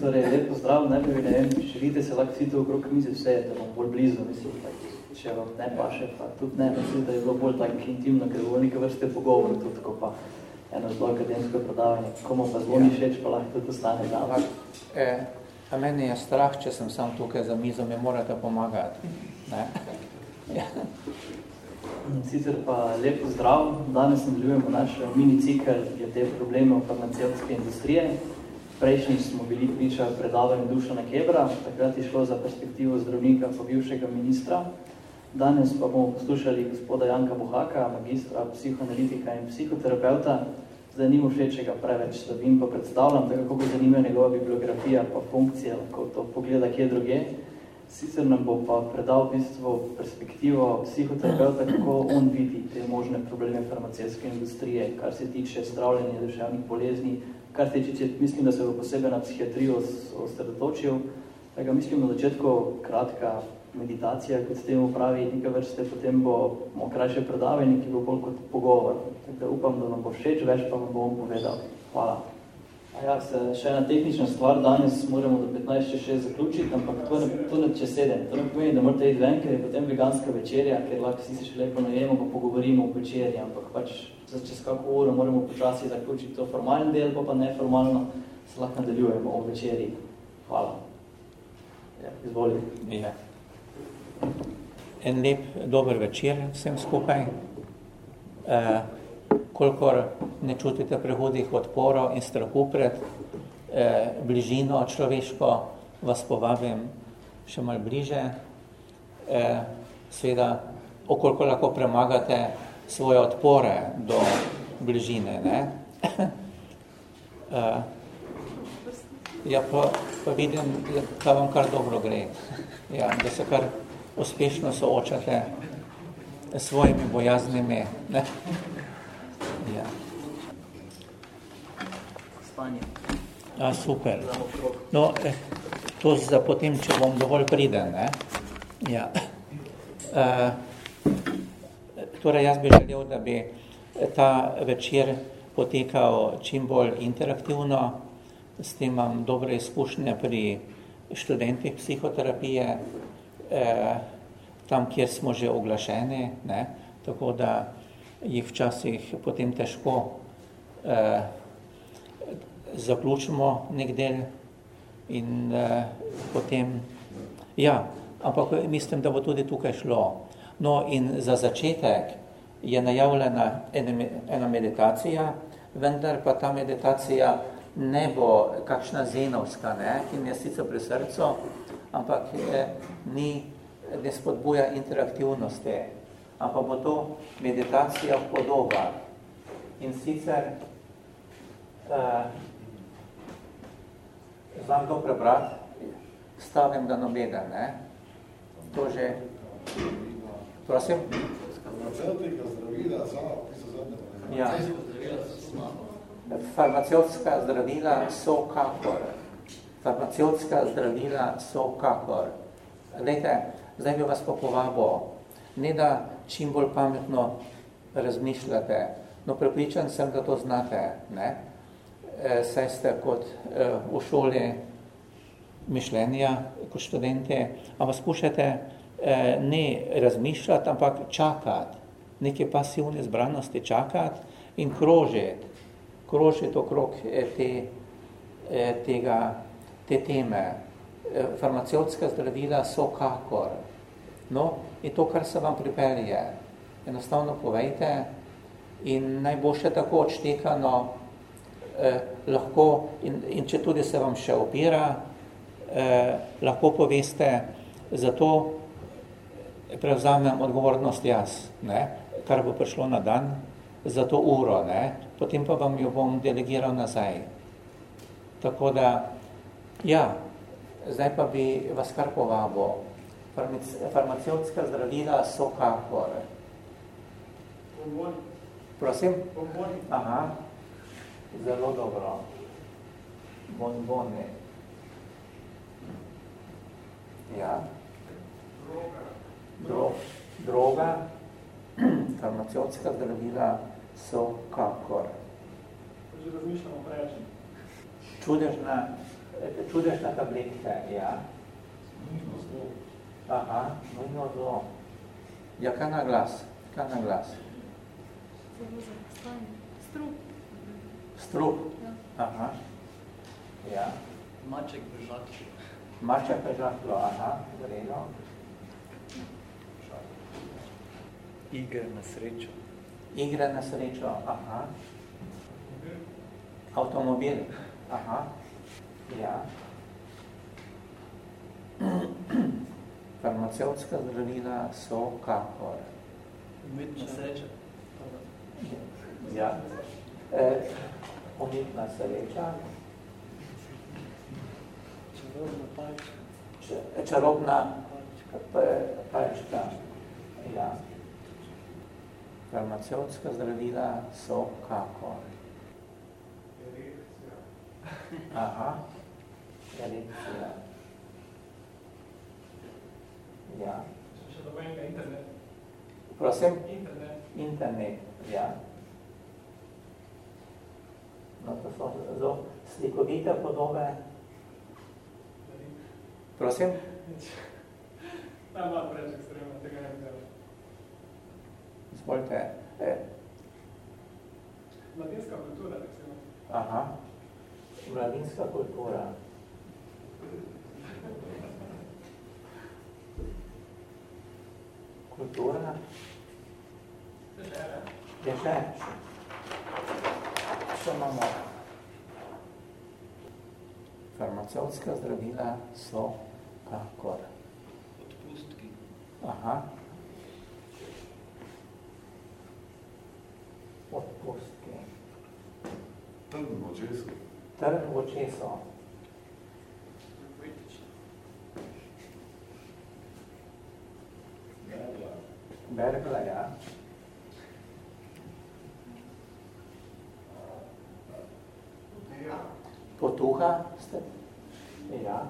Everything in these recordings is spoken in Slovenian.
Torej, lepo zdrav, najprej, ne vem, želite se lahko vsi to okrog mize vse, da vam bolj blizu, mislim, tak, če vam ne paše, pa tudi ne, mislim, da je bilo bolj tak intimno, ker bo neke vrste pogovor, tudi tako pa eno zelo akademsko predavanje, komu pa zelo ni všeč, pa lahko tudi ostane zame. E, a meni je strah, če sem sam tukaj za mizo, mi morate pomagati. Ne? Ja. Sicer pa lepo zdrav, danes nadaljujemo naš mini cikl glede probleme farmacevtske industrije. Prejšnji smo bili priča predavanju Dušana Kebra, takrat je šlo za perspektivo zdravnika pa bivšega ministra. Danes pa bomo poslušali gospoda Janka Bohaka, magistra psihoanalitika in psihoterapeuta. Zdaj nimo všečega preveč, da bi jim pa predstavljam, tako kako zanima njegova bibliografija pa funkcija, lahko to pogleda kje druge. Sicer nam bo pa predal v bistvu perspektivo psihoterapeuta, kako on vidi te možne probleme farmacijske industrije, kar se tiče zdravljenja duševnih bolezni, kar se tiče, mislim, da se bo posebej na psihiatrijo osredotočil. Tako mislim, na začetku kratka meditacija, kot s temu pravi, nekaj vrste, potem bo krajše predavanje, ki bo bolj kot pogovor. Tako upam, da vam bo všeč, več pa vam bom povedal. Hvala. Ja, se, še ena tehnična stvar, danes moramo do 15.6 zaključiti, ampak to ne, to ne če sedem. To ne pomeni, da morate iti ven, ker je potem veganska večerja, ker lahko si se še lepo najemo, pa pogovorimo o večerji, ampak pač čez kako uro moramo počasi zaključiti to formalni del, pa pa neformalno se lahko nadaljujemo o večerji. Hvala. Ja, izvoli. Ja. En lep, dober večer vsem skupaj. Uh, kolikor ne čutite prehodih odporov in strahu pred eh, bližino človeško, vas povabim še malo bliže. Eh, seveda, okoliko lahko premagate svoje odpore do bližine. Ne? eh, ja, pa, pa vidim, da vam kar dobro gre. Ja, da se kar uspešno soočate s svojimi bojaznimi. Ne? Ja. Spanje. A, super. No, eh, to za potem, če bom dovolj priden, ne? Ja. E, torej, jaz bi želel, da bi ta večer potekal čim bolj interaktivno, s tem imam dobre izkušnje pri študentih psihoterapije, eh, tam, kjer smo že oglašeni, ne? tako da jih včasih potem težko eh, zaključimo nek del in eh, potem, ja, ampak mislim, da bo tudi tukaj šlo. No in za začetek je najavljena ena meditacija, vendar pa ta meditacija ne bo kakšna zenovska, ne, ki mi je sicer pri srcu, ampak je, ni, ne spodbuja interaktivnosti, ampak bo to meditacija podoba. In sicer uh, znam to prebrati, stavim ga nobeda, ne? To že... Prosim? Farmacevtika zdravila za, ki so zadnje Ja. Farmacevtska zdravila so kakor. Farmacevtska zdravila so kakor. Lejte, zdaj bi vas pa povabo, ne da čim bolj pametno razmišljate. No, prepričan sem, da to znate, ne? E, saj ste kot e, v šoli mišljenja, kot študente, ampak skušate e, ne razmišljati, ampak čakati, neke pasivne zbranosti čakati in krožiti, krožiti okrog e, te, e, tega, te teme. E, farmacevtska zdravila so kakor. No, in to, kar se vam pripelje, enostavno povejte in naj bo še tako odštekano, eh, lahko, in, in če tudi se vam še opira, eh, lahko poveste, zato prevzamem odgovornost jaz, ne, kar bo prišlo na dan, za to uro, ne, potem pa vam jo bom delegiral nazaj. Tako da, ja, zdaj pa bi vas kar povabil, farmacevtska zdravila so kakor. Bomboni. Prosim? Bomboni. Aha, zelo dobro. Bonbone. Ja. Droga. Dro, droga, farmacevtska zdravila so kakor. Že razmišljamo preveč. Čudežna čudežna tabletka, ja. Aha, nujno zlo. Ja, kaj na glas? Kaj na glas? Strup. Strup? Ja. Aha. Ja. Maček bežaklo. Maček bežaklo, aha, vredno. Igre na srečo. Igre na srečo, aha. Avtomobil, aha. Ja. Farmacevtska zdravila so kakor. Umetna sreča. Ja. E, umetna sreča. Čarobna palčka. Čarobna palčka. Ja. Farmacevtska zdravila so kakor. Aha. Erekcija. Ja. Še dobro enega internet. Prosim? Internet. Internet, ja. No, to so zelo slikovite podobe. Prosim? Ta malo preveč ekstremno, tega ne bi. Izvolite. E, Mladinska kultura, recimo. aha. Mladinska kultura. Kultura. Je še. Še imamo. Farmacevtska zdravila so kakor. Odpustki. Aha. Odpustki. Trn v očesu. Trn v očesu. Ja. Potuha ste? Ja.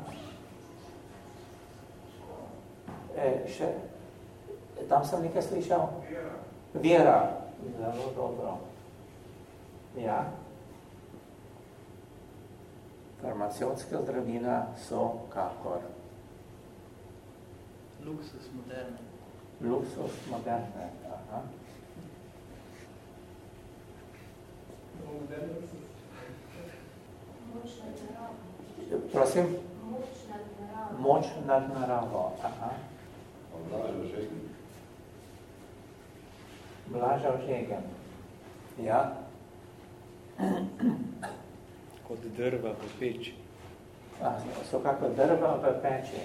E, še, tam sem nekaj slišal? Vera. Vera. Zelo dobro. Ja. Farmaceutska zdravila so kakor? Luksus moderne. Luksus moderne. Aha. Moderno se Moč nad naravo. Prosim? Moč nad naravo. Aha. Oblažo šegni. Blaža žegen. Ja. Kot drva v peči. A, so kako drva v peči.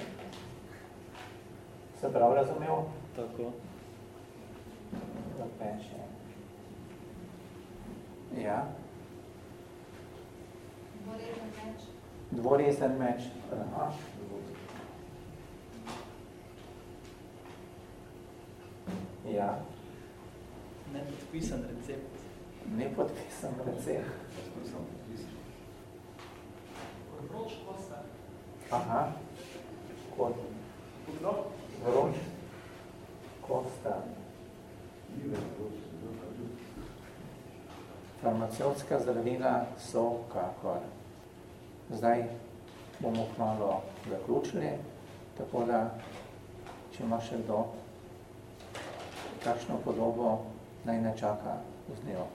Se prav razumel? Tako. V peči. Ja. Dvorezen meč. Dvorezen meč. Aha. Ja. Nepodpisan recept. Nepodpisan recept. Vroč kosta. Aha. Kot Vdor. vroč kosta. Farmacevtska zdravila so kakor. Zdaj bomo kmalo zaključili, tako da, če ima še kdo kakšno podobo, naj ne čaka z njo.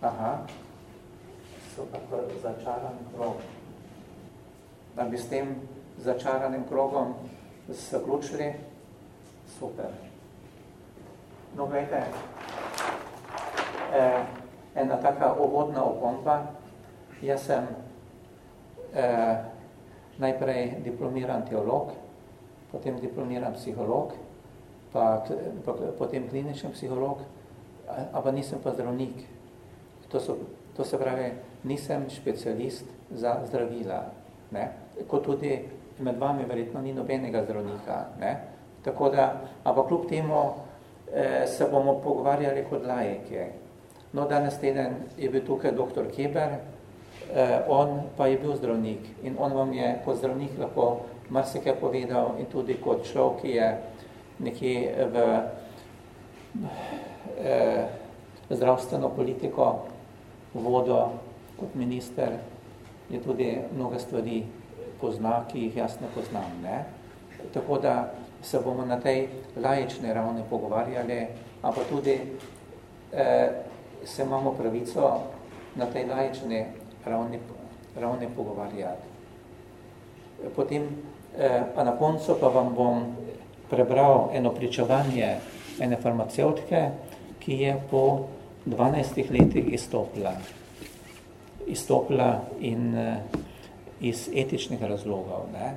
Aha, so kakor začaran krog. Da bi s tem začaranim krogom zaključili, super. No, gledajte, eh, ena taka uvodna opomba. Jaz sem eh, najprej diplomiran teolog, potem diplomiran psiholog, pa, pa potem kliničen psiholog, ampak nisem pa zdravnik. To, so, to se pravi, nisem specialist za zdravila. Ne? Kot tudi med vami verjetno ni nobenega zdravnika. Ne? Tako da, ampak kljub temu eh, se bomo pogovarjali kot lajke. No, danes teden je bil tukaj doktor Keber, eh, on pa je bil zdravnik in on vam je kot zdravnik lahko marsikaj povedal in tudi kot človek, ki je nekje v eh, zdravstveno politiko vodo kot minister je tudi mnoga stvari pozna, ki jih jaz ne poznam. Ne? Tako da se bomo na tej lajični ravni pogovarjali, ampak tudi eh, se imamo pravico na tej lajični ravni, ravni pogovarjati. Potem, eh, pa na koncu pa vam bom prebral eno pričevanje ene farmacevtke, ki je po 12 letih izstopila. Izstopila in eh, iz etičnih razlogov, ne?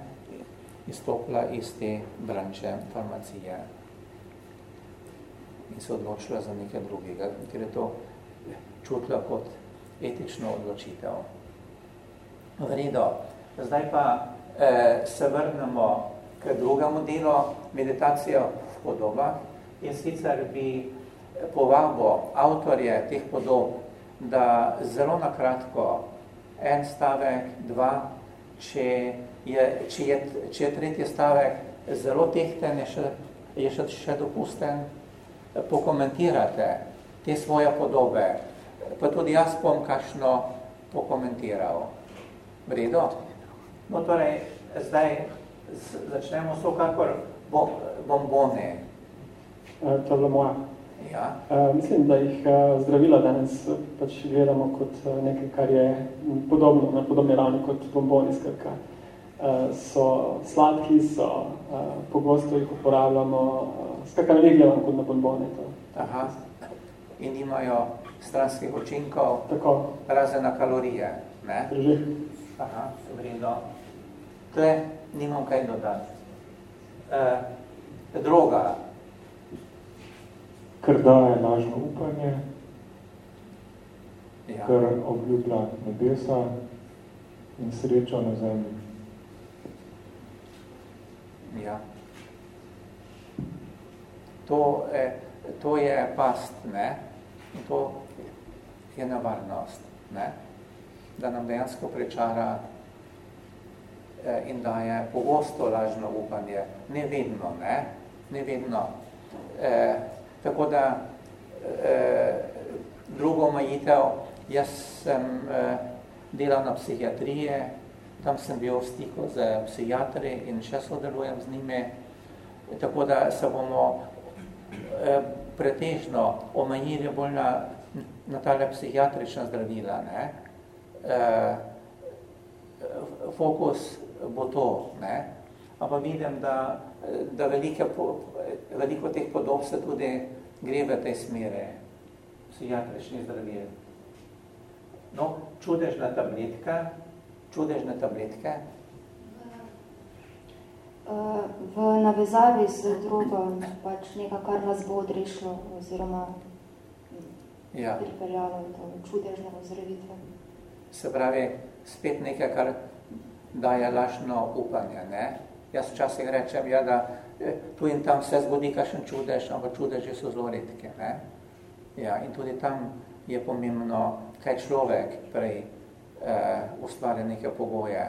izstopila iz te branče farmacije in se odločila za nekaj drugega, ker je to čutila kot etično odločitev. V redu, zdaj pa eh, se vrnemo k drugemu delu meditacijo v podobah in sicer bi povabo avtorje teh podob, da zelo nakratko en stavek, dva, če je, če je, če je tretji stavek zelo tehten, je še, je še, še dopusten, pokomentirate te svoje podobe, pa tudi jaz bom kakšno pokomentiral. V redu? No, torej, zdaj začnemo so kakor bombone. To je bila moja. Ja. Uh, mislim, da jih uh, zdravila danes pač gledamo kot uh, nekaj, kar je podobno, na podobni ravni kot bomboni, skratka. Uh, so sladki, so uh, pogosto jih uporabljamo, uh, skratka ne gledamo kot na bombone. To. Aha. In imajo stranskih učinkov, Tako. razen na kalorije. Ne? Drži. Aha, vredno. Tle nimam kaj dodati. Uh, droga, ker daje lažno upanje, Ja. ker obljublja nebesa in srečo na zemlji. Ja. To, eh, to je past, ne? In to je nevarnost, ne? Da nam dejansko prečara eh, in daje pogosto lažno upanje. Ne vedno, ne? Ne vedno. Eh, tako da eh, drugo omejitev, jaz sem eh, delal na psihiatrije, tam sem bil v stiku z psihiatri in še sodelujem z njimi, tako da se bomo eh, pretežno omejili bolj na, na tale psihiatrična zdravila. Ne? Eh, fokus bo to, ne? ampak vidim, da, da velike, veliko teh podob se tudi gre v tej smeri psihiatričnih zdravil. No, čudežna tabletka, čudežne tabletke, V navezavi z drugo, pač nekaj, kar nas bo odrešilo oziroma ja. pripeljalo do čudežne ozdravitve. se pravi, spet nekaj, kar daje lažno upanje. Ne? Jaz včasih rečem, ja, da eh, tu in tam se zgodi kakšen čudež, ampak čudeži so zelo redke. Ne? Ja, in tudi tam je pomembno, kaj človek prej eh, ustvari neke pogoje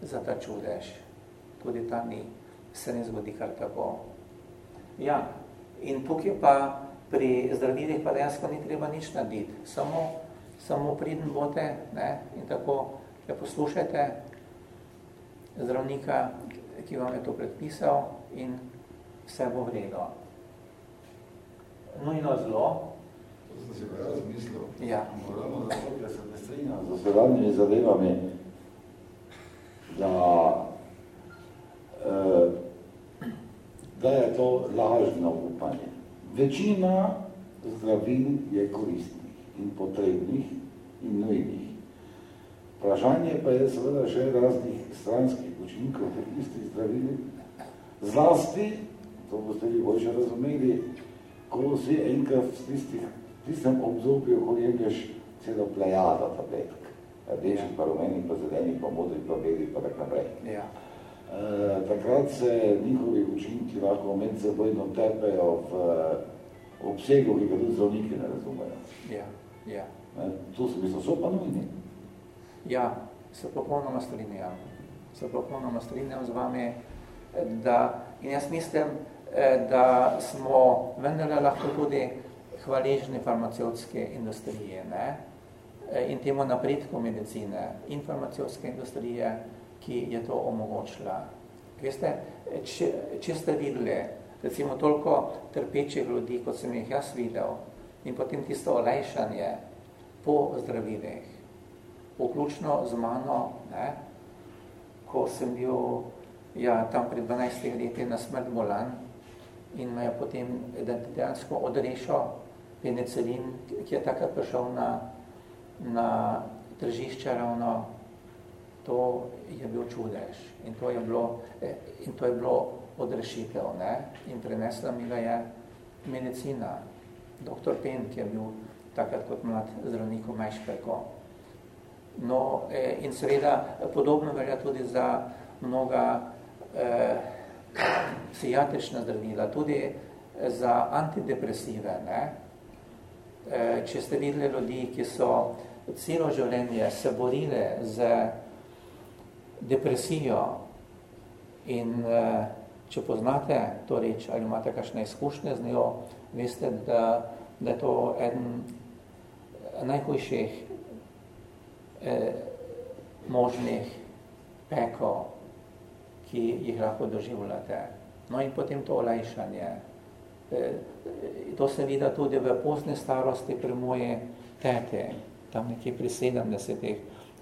za ta čudež. Tudi tam ni, se ne zgodi kar tako. Ja, in tukaj pa pri zdravilih pa dejansko ni treba nič narediti, samo, samo pridn bote ne? in tako ja, poslušajte zdravnika, ki vam je to predpisal in vse bo vredo. Nujno zlo. To sem si pa jaz mislil. Ja. Moramo zato, ker se ne strinjam z zadnjimi zadevami, da, eh, da je to lažno upanje. Večina zdravil je koristnih in potrebnih in nujnih. Vprašanje pa je seveda še raznih stranskih učinkov teh istih zdravil. Zlasti, to boste vi boljše razumeli, ko si enkrat v tistih, tistem obdobju, ko jemlješ celo plejado tabletk, rdečih, pa rumenih, pa zelenih, pa modrih, pa belih, pa tako naprej. Ja. E, takrat se njihovi učinki lahko med sebojno tepejo v obsegu, ki ga tudi zdravniki ne razumejo. Ja, ja. E, tu so, mislim, so pa nujni. Ja, se popolnoma strinjam. Se popolnoma strinjam z vami, da, in jaz mislim, da smo vendarle lahko tudi hvaležni farmacevtske industrije, ne? in temu napredku medicine, informacijske industrije, ki je to omogočila. Veste, če, če ste videli, recimo toliko trpečih ljudi, kot sem jih jaz videl, in potem tisto olejšanje po zdravilih, vključno z mano, ne, ko sem bil ja, tam pred 12 leti na smrt bolan in me je potem dejansko odrešal penicilin, ki je takrat prišel na, na tržišče ravno to je bil čudež in to je bilo, eh, in to je bilo odrešitev. Ne? In prenesla mi ga je medicina. Doktor Pen, ki je bil takrat kot mlad zdravnik v Mešpeko. No, eh, in seveda podobno velja tudi za mnoga eh, psihiatrična zdravila, tudi za antidepresive. Ne? Eh, če ste videli ljudi, ki so celo življenje se borile z depresijo in eh, če poznate to reč ali imate kakšne izkušnje z njo, veste, da, da je to eden najhujših eh, možnih pekov, ki jih lahko doživljate. No in potem to olajšanje. Eh, to se vidi tudi v pozne starosti pri moje tete, tam nekje pri 70-ih,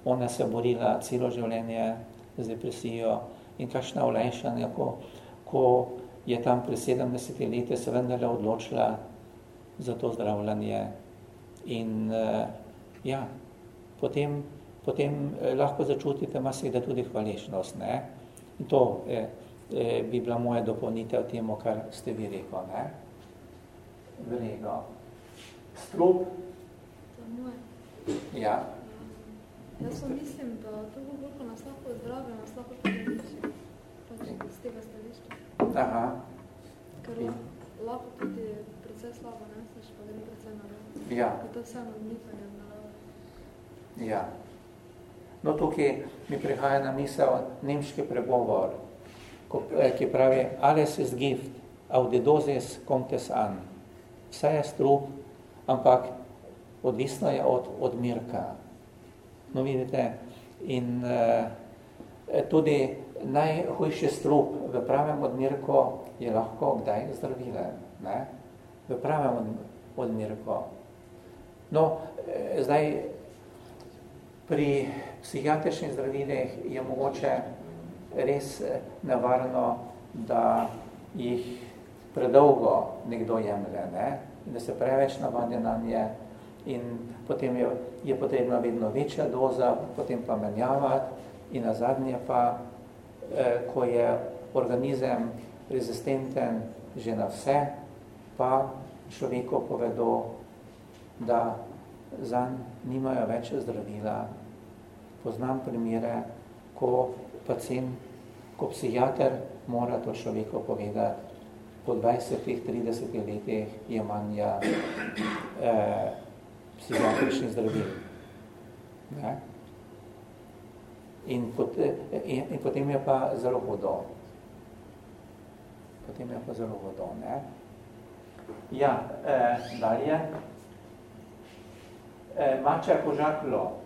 ona se borila celo življenje z depresijo in kakšna olajšanja, ko, ko je tam pri 70 leti se vendarle odločila za to zdravljanje. In uh, ja, potem, potem eh, lahko začutite marsikda tudi hvaležnost. Ne? In to eh, eh, bi bila moja dopolnitev temu, kar ste vi rekel. Ne? Vrego. Strup. Ja. Jaz mislim, da to bo bolj, nas lahko zdravim, nas lahko pač z tega stališča. Aha. Ker lahko tudi precej slabo neseš, pa gre precej naravno. Ja. Ker to vse odmikanje naravno. Ja. No, tukaj mi prihaja na misel nemški pregovor, eh, ki pravi, alles ist gift, audidosis kommt es an. Vse je strup, ampak odvisno je od odmirka. No, vidite, in uh, tudi najhujši strup v pravem odmirku je lahko kdaj zdravilen, ne? v pravem odmirku. No, eh, zdaj, pri psihiatričnih zdravilih je mogoče res eh, nevarno, da jih predolgo nekdo jemlje, ne? da se preveč navadja na nje, in potem je, je potrebna vedno večja doza, potem pa menjavati in na zadnje pa, eh, ko je organizem rezistenten že na vse, pa človeku povedo, da zanj nimajo več zdravila. Poznam primere, ko pacient, ko psihiater mora to človeku povedati, po 20-30 letih je manja eh, psihiatričnih zdravil. Ne? In, pot, in, in potem je pa zelo vodo. Potem je pa zelo vodo. Ne? Ja, eh, dalje. Eh, Mača Kožaklo.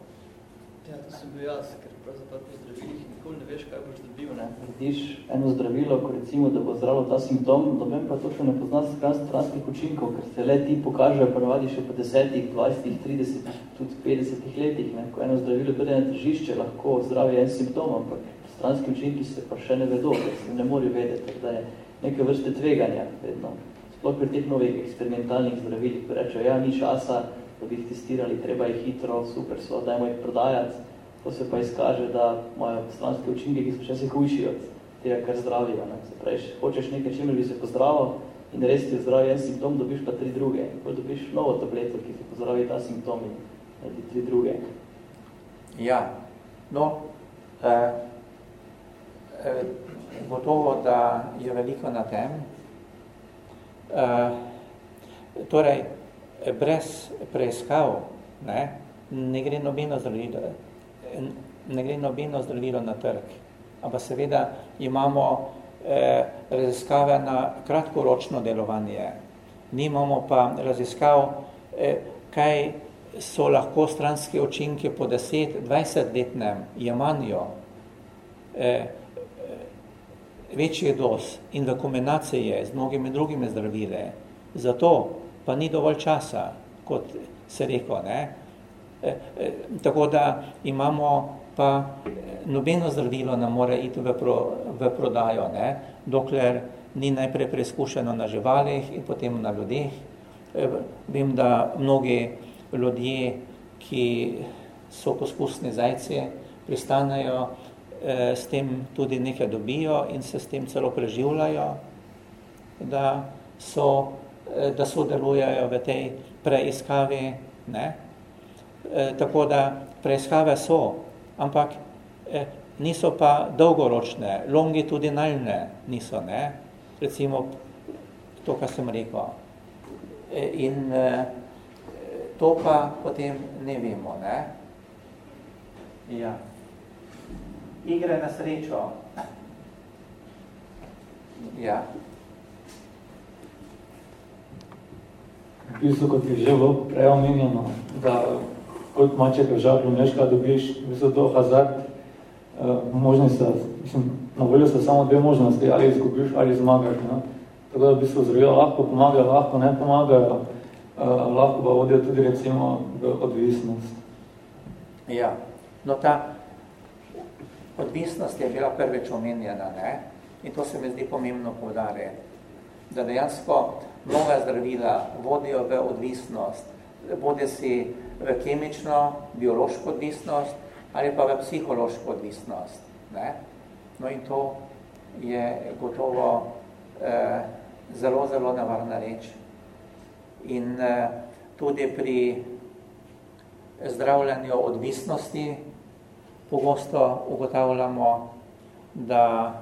Ja, to sem bil jaz, ker pravzaprav po zdravilih nikoli ne veš, kaj boš dobil. Ne? Vidiš eno zdravilo, ko recimo, da bo zdravilo ta simptom, doben pa to še ne pozna stranskih učinkov, ker se le ti pokažejo prvadi še po desetih, dvajsetih, tridesetih, tudi petdesetih letih. Ne? Ko eno zdravilo pride na tržišče, lahko zdravi en simptom, ampak stranski učinki se pa še ne vedo, ker se ne morajo vedeti, da je neke vrste tveganja vedno. Sploh pri teh novih eksperimentalnih zdravilih, ko rečejo, ja, ni časa, da bi jih testirali, treba jih hitro, super so, dajmo jih prodajati, to se pa izkaže, da imajo stranske učinke, ki so še se hujši od tega, kar zdravijo. Ne? Se pravi, hočeš nekaj, čemer bi se pozdravil in res ti zdravi en simptom, dobiš pa tri druge. Potem dobiš novo tableto, ki ti pozdravi ta simptom in naredi tri druge. Ja, no, eh, eh, gotovo, da je veliko na tem. Eh, torej, brez preiskav ne, ne gre nobeno zdravilo, ne gre nobeno zdravilo na trg. Ampak seveda imamo eh, raziskave na kratkoročno delovanje. Nimamo pa raziskav, eh, kaj so lahko stranske učinke po 10-20 letnem jemanju eh, večjih dos in v kombinaciji z mnogimi drugimi zdravile. Zato pa ni dovolj časa, kot se rekel. Ne? E, e, tako da imamo pa nobeno zdravilo ne more iti v, pro, v prodajo, ne? dokler ni najprej preizkušeno na živalih in potem na ljudeh. E, vem, da mnogi ljudje, ki so poskusni zajci, pristanejo eh, s tem tudi nekaj dobijo in se s tem celo preživljajo, da, so, da sodelujejo v tej preiskavi. Ne? Eh, tako da preiskave so, ampak eh, niso pa dolgoročne, longitudinalne niso, ne? recimo to, kar sem rekel. Eh, in eh, to pa potem ne vemo. Ne? Ja igre na srečo. Ja. V bistvu, kot je že bilo prej omenjeno, da kot maček v žablju neška dobiš v bistvu to hazard, uh, možni so, mislim, na voljo so samo dve možnosti, ali izgubiš ali zmagaš. No? Tako da v bistvu zdravila lahko pomagajo, lahko ne pomagajo, uh, lahko pa vodijo tudi recimo v odvisnost. Ja, no ta Odvisnost je bila prvič omenjena, ne? in to se mi zdi pomembno povdarjati, da dejansko mnoga zdravila vodijo v odvisnost, vodi si v kemično, biološko odvisnost ali pa v psihološko odvisnost. Ne? No in to je gotovo eh, zelo, zelo nevarna reč. In eh, tudi pri zdravljanju odvisnosti pogosto ugotavljamo, da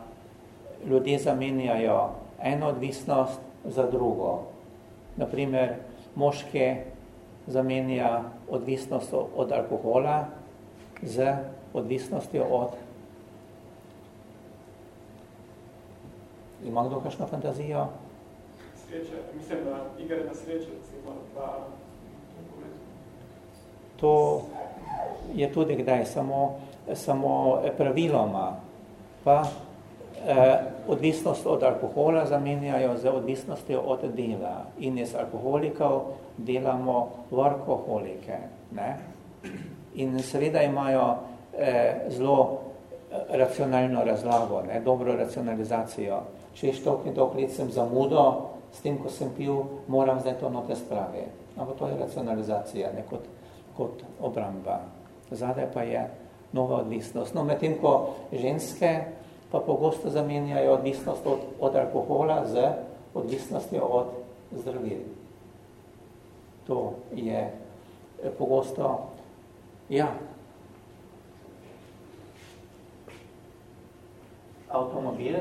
ljudje zamenjajo eno odvisnost za drugo. Naprimer, moški zamenja odvisnost od alkohola z odvisnostjo od Ima kdo kakšno fantazijo? Sreče, mislim, da igre na sreče, recimo, da... To je tudi kdaj samo samo praviloma pa eh, odvisnost od alkohola zamenjajo z odvisnostjo od dela in iz alkoholikov delamo varkoholike. Ne? In seveda imajo eh, zelo eh, racionalno razlago, ne? dobro racionalizacijo. Če je štok in let sem zamudo, s tem, ko sem pil, moram zdaj to note spravi. Ampak to je racionalizacija, ne kot, kot obramba. Zadaj pa je nova odvisnost. No, medtem ko ženske pa pogosto zamenjajo odvisnost od, od alkohola z odvisnostjo od zdravil. To je eh, pogosto, ja, avtomobile.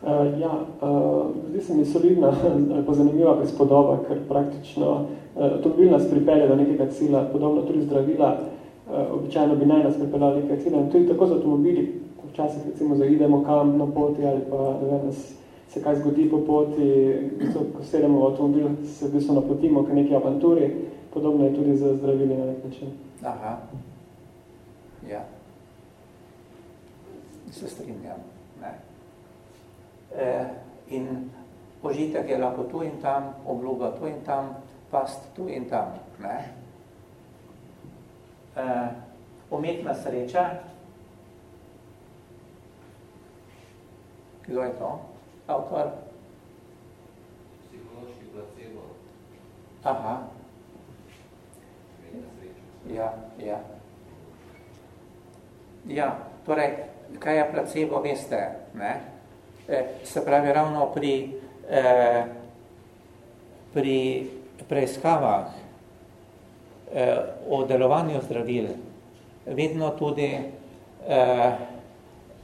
Uh, ja, uh, zdi se mi solidna ali pa zanimiva prispodoba, ker praktično uh, avtomobil nas pripelje do nekega cilja, podobno tudi zdravila, uh, običajno bi naj nas pripeljali nekaj cilja. In tudi tako z avtomobili, včasih recimo zaidemo kam na poti ali pa ne vem, se kaj zgodi po poti, ko sedemo v avtomobil, se v bistvu napotimo k neki avanturi, podobno je tudi z zdravili na nek način. Aha. Ja. Se strinjam. Ne? E, in požitek je lahko tu in tam, obljuba tu in tam, past tu in tam. Ne? uh, umetna sreča. Kdo je to? Avtor? Psihološki placebo. Aha. Ja, ja. Ja, torej, kaj je placebo, veste, ne? E, se pravi, ravno pri, eh, pri preiskavah eh, o delovanju zdravil vedno tudi eh,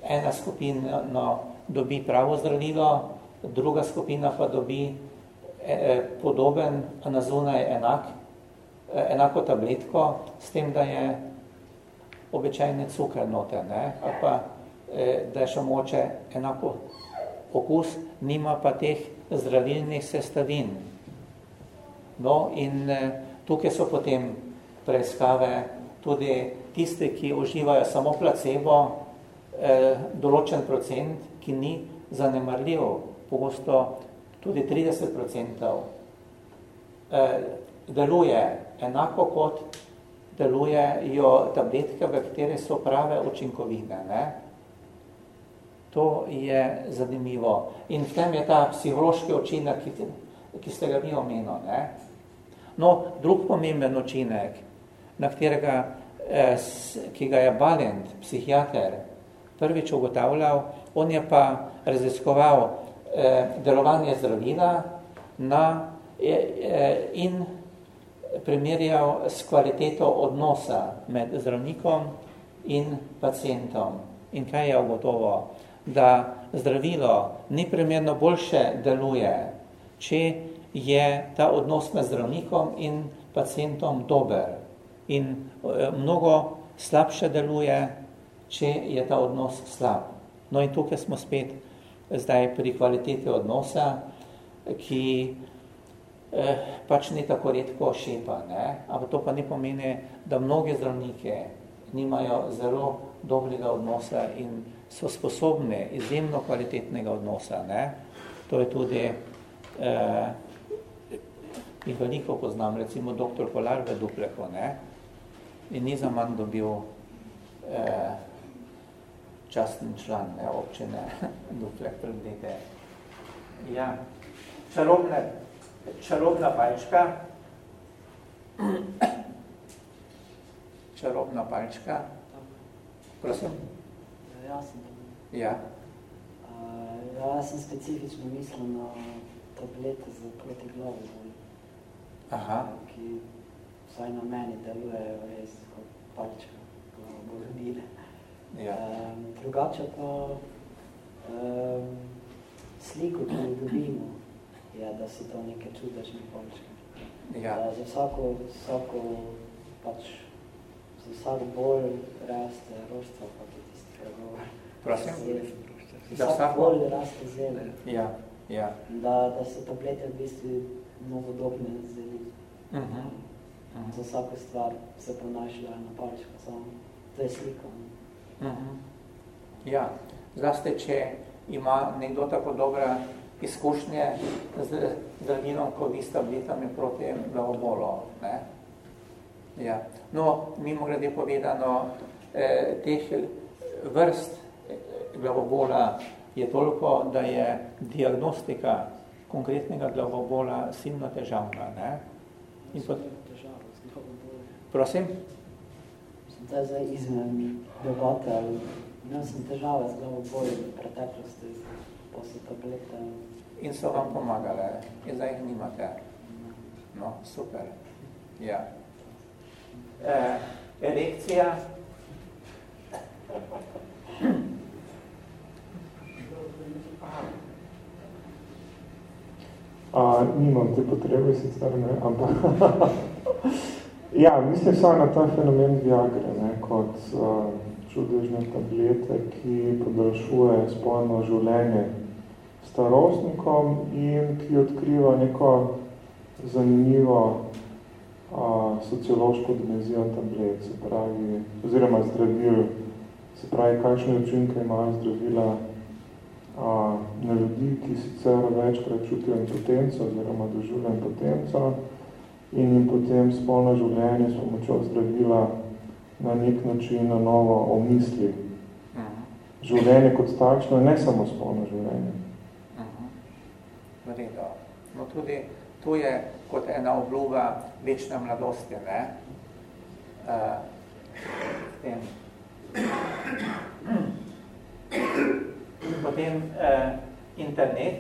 ena skupina no, dobi pravo zdravilo, druga skupina pa dobi eh, podoben, na zunaj enak, eh, enako tabletko, s tem, da je običajne cukr note, ne? ali pa da je še moče enako okus, nima pa teh zdravilnih sestavin. No, in tukaj so potem preiskave, tudi tiste, ki uživajo samo placebo, določen procent, ki ni zanemarljiv, pogosto tudi 30 procentov, eh, deluje enako kot delujejo tabletke, v katere so prave učinkovine. Ne? To je zanimivo. In v tem je ta psihološki učinek, ki, ki ste ga vi omenili. Ne? No, drug pomemben učinek, na katerega, eh, ki ga je Valent, psihiater, prvič ugotavljal, on je pa raziskoval eh, delovanje zdravila na, eh, eh, in primerjal s kvaliteto odnosa med zdravnikom in pacientom. In kaj je ugotovo? Da zdravilo ni primerno boljše deluje, če je ta odnos med zdravnikom in pacientom dober. In e, mnogo slabše deluje, če je ta odnos slab. No in tukaj smo spet zdaj pri kvaliteti odnosa, ki eh, pač ni tako redko šepa. Ne? Ampak to pa ne pomeni, da mnoge zdravnike nimajo zelo dobrega odnosa in so sposobne izjemno kvalitetnega odnosa. Ne? To je tudi, eh, jih veliko poznam, recimo dr. Kolar v Dupleko, ne? in ni za manj dobil eh, častni član ne, občine Duplek pred lete. Ja, čarobne čarobna palčka. čarobna palčka. Prosim. Ja, sem. Ja. Ja, sem specifično mislil na tablete za proti glavi, Aha. ki vsaj na meni delujejo res kot palčka, borodile. Ja. Um, drugače pa um, sliko, ki jo dobimo, je, da so to neke čudežne polčke. Ja. Za vsako, vsako pač, za vsak bolj raste roštvo, pa je tistega govor. Prosim? Za vsak bolj raste zelje. Ja, ja. Da, da so tablete v bistvu novodobne zeli. Uh -huh. Uh -huh. Za vsako stvar se ponašajo na palčko samo. To je slika. Uh -huh. Ja, zlasti, če ima nekdo tako dobra izkušnje z zdravilom, ko vi s tabletami proti glavobolu. Ne? Ja. No, mimo grede povedano, eh, teh vrst eh, glavobola je toliko, da je diagnostika konkretnega glavobola silno težavna. Ne? In pot... Prosim? Je zdaj izmen debate, ali imel sem težave z glavoboljem v preteklosti, pa so tablete in so vam pomagale, in zdaj jih nimate. No, super. Ja. E, erekcija. A, nimam te potrebe, sicer ne, ampak ja, mislim samo na ta fenomen Viagre, ne, kot uh, čudežne tablete, ki podaljšuje spolno življenje starostnikom in ki odkriva neko zanimivo a, sociološko dimenzijo tablet, se pravi, oziroma zdravil, se pravi, kakšne učinke imajo zdravila a, na ljudi, ki sicer večkrat čutijo impotenco oziroma doživljajo impotenco in jim potem spolno življenje s pomočjo zdravila na nek način na novo omisli. Mhm. Življenje kot takšno, ne samo spolno življenje redu. No tudi tu je kot ena obljuba večne mladosti, ne? Uh, tem. Potem uh, internet.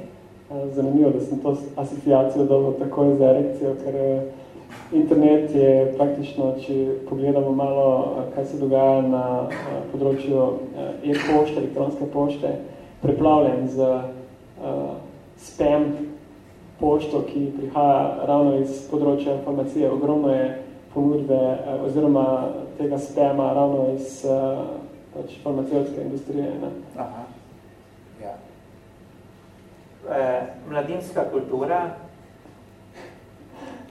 Zanimivo, da sem to asociacijo dobil takoj z erekcijo, ker internet je praktično, če pogledamo malo, kaj se dogaja na področju e-pošte, elektronske pošte, preplavljen z uh, spam pošto, ki prihaja ravno iz področja informacije. Ogromno je ponudbe eh, oziroma tega spama ravno iz eh, pač, farmacijske industrije. Ne? Aha. Ja. E, mladinska kultura.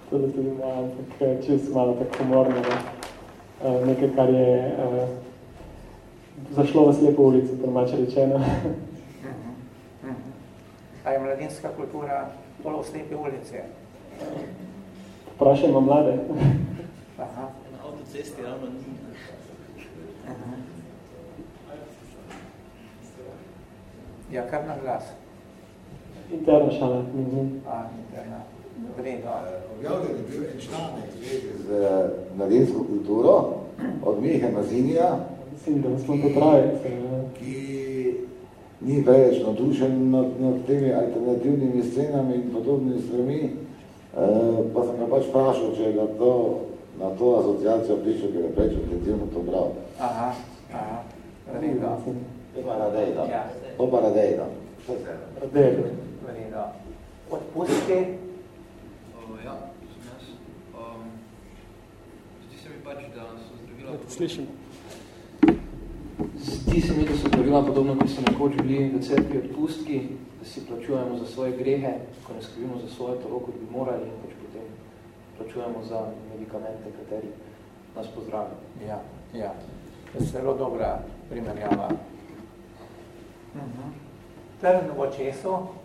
To da tudi moja, ampak čist malo tako humorno. Nekaj, kar je zašlo v slepo ulico, premače rečeno. A je mladinska kultura polo v slepe ulice? Vprašajmo mlade. Aha. Na avtocesti ravno ni. Ja, kar na glas. Interna šala. A, interna. Vredo. Objavljen je bil en članek z mladinsko kulturo od Mihe Mazinija, Mislim, da smo to pravi. ki ni preveč nadušen nad, nad temi alternativnimi scenami in podobnimi stvarmi, e, pa sem ga pač vprašal, če je na to, na to asociacijo prišel, ker je preč intenzivno to bral. Aha, aha. To pa radejno. Ja. To pa radejno. Vredo. Odpustki? Ja, sem jaz. Um, zdi se mi pač, da so zdravila... Ja, slišim. Zdi se mi, da so zdravila podobno, kot so nekoč bili v cerkvi odpustki, da si plačujemo za svoje grehe, ko ne skrbimo za svoje telo, kot bi morali, in pač potem plačujemo za medikamente, kateri nas pozdravijo. Ja, ja. Zelo dobra primerjava. Uh -huh. Trn v očesu.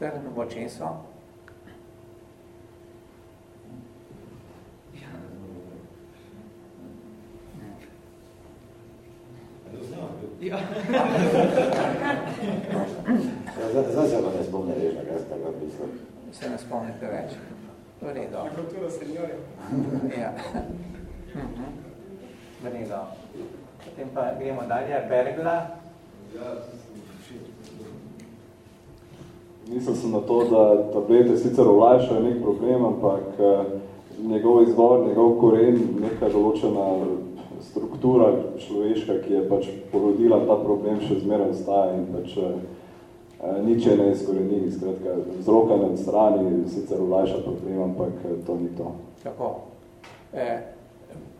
Trn v očesu. Ja. ja zdaj se pa ne spomne reč, kaj ste ga pisal. Se ne spomnite več. V redu. Je kultura senjorja. ja. V redu. Potem pa gremo dalje. Bergla. Ja, Mislim sem na to, da tablete sicer olajšajo nek problem, ampak njegov izvor, njegov koren, neka določena struktura človeška, ki je pač porodila ta problem, še zmeraj ostaja in pač eh, nič je ne izkorenili. Skratka, vzroka na strani sicer olajša problem, ampak to ni to. Tako. E,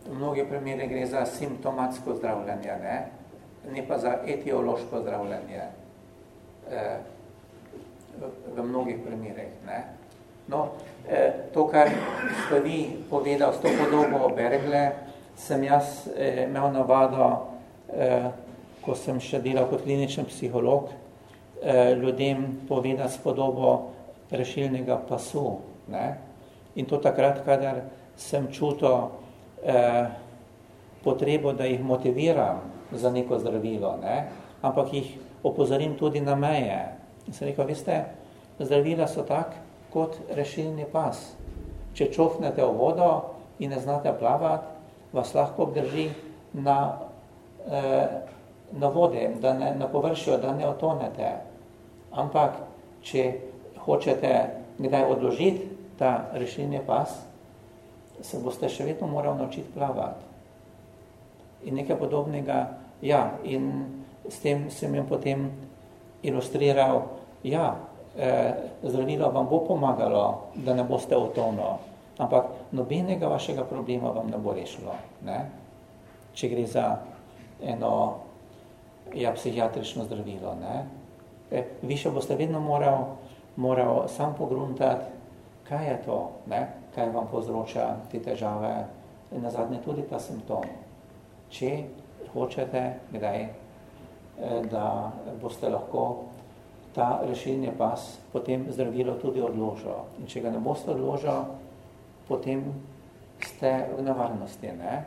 v mnogih primerih gre za simptomatsko zdravljanje, ne, ne pa za etiološko zdravljanje. E, v, v mnogih primerih. Ne. No, e, to, kar ste vi povedal s to podobo Bergle, sem jaz eh, imel navado, eh, ko sem še delal kot kliničen psiholog, eh, ljudem povedati spodobo rešilnega pasu. Ne? In to takrat, kadar sem čutil eh, potrebo, da jih motiviram za neko zdravilo, ne? ampak jih opozorim tudi na meje. In sem rekel, veste, zdravila so tak kot rešilni pas. Če čofnete v vodo in ne znate plavati, vas lahko obdrži na, eh, na vode, da ne, na površju, da ne otonete. Ampak, če hočete kdaj odložiti ta rešilni pas, se boste še vedno morali naučiti plavati. In nekaj podobnega, ja, in s tem sem jim potem ilustriral, ja, eh, zdravilo vam bo pomagalo, da ne boste otonili, ampak nobenega vašega problema vam ne bo rešilo, ne? če gre za eno ja, psihiatrično zdravilo. Ne? E, vi še boste vedno moral, moral sam pogruntati, kaj je to, ne? kaj vam povzroča te težave in nazadnje tudi ta simptom. Če hočete kdaj, da boste lahko ta rešilni pas potem zdravilo tudi odložil. In če ga ne boste odložil, potem ste v nevarnosti, ne?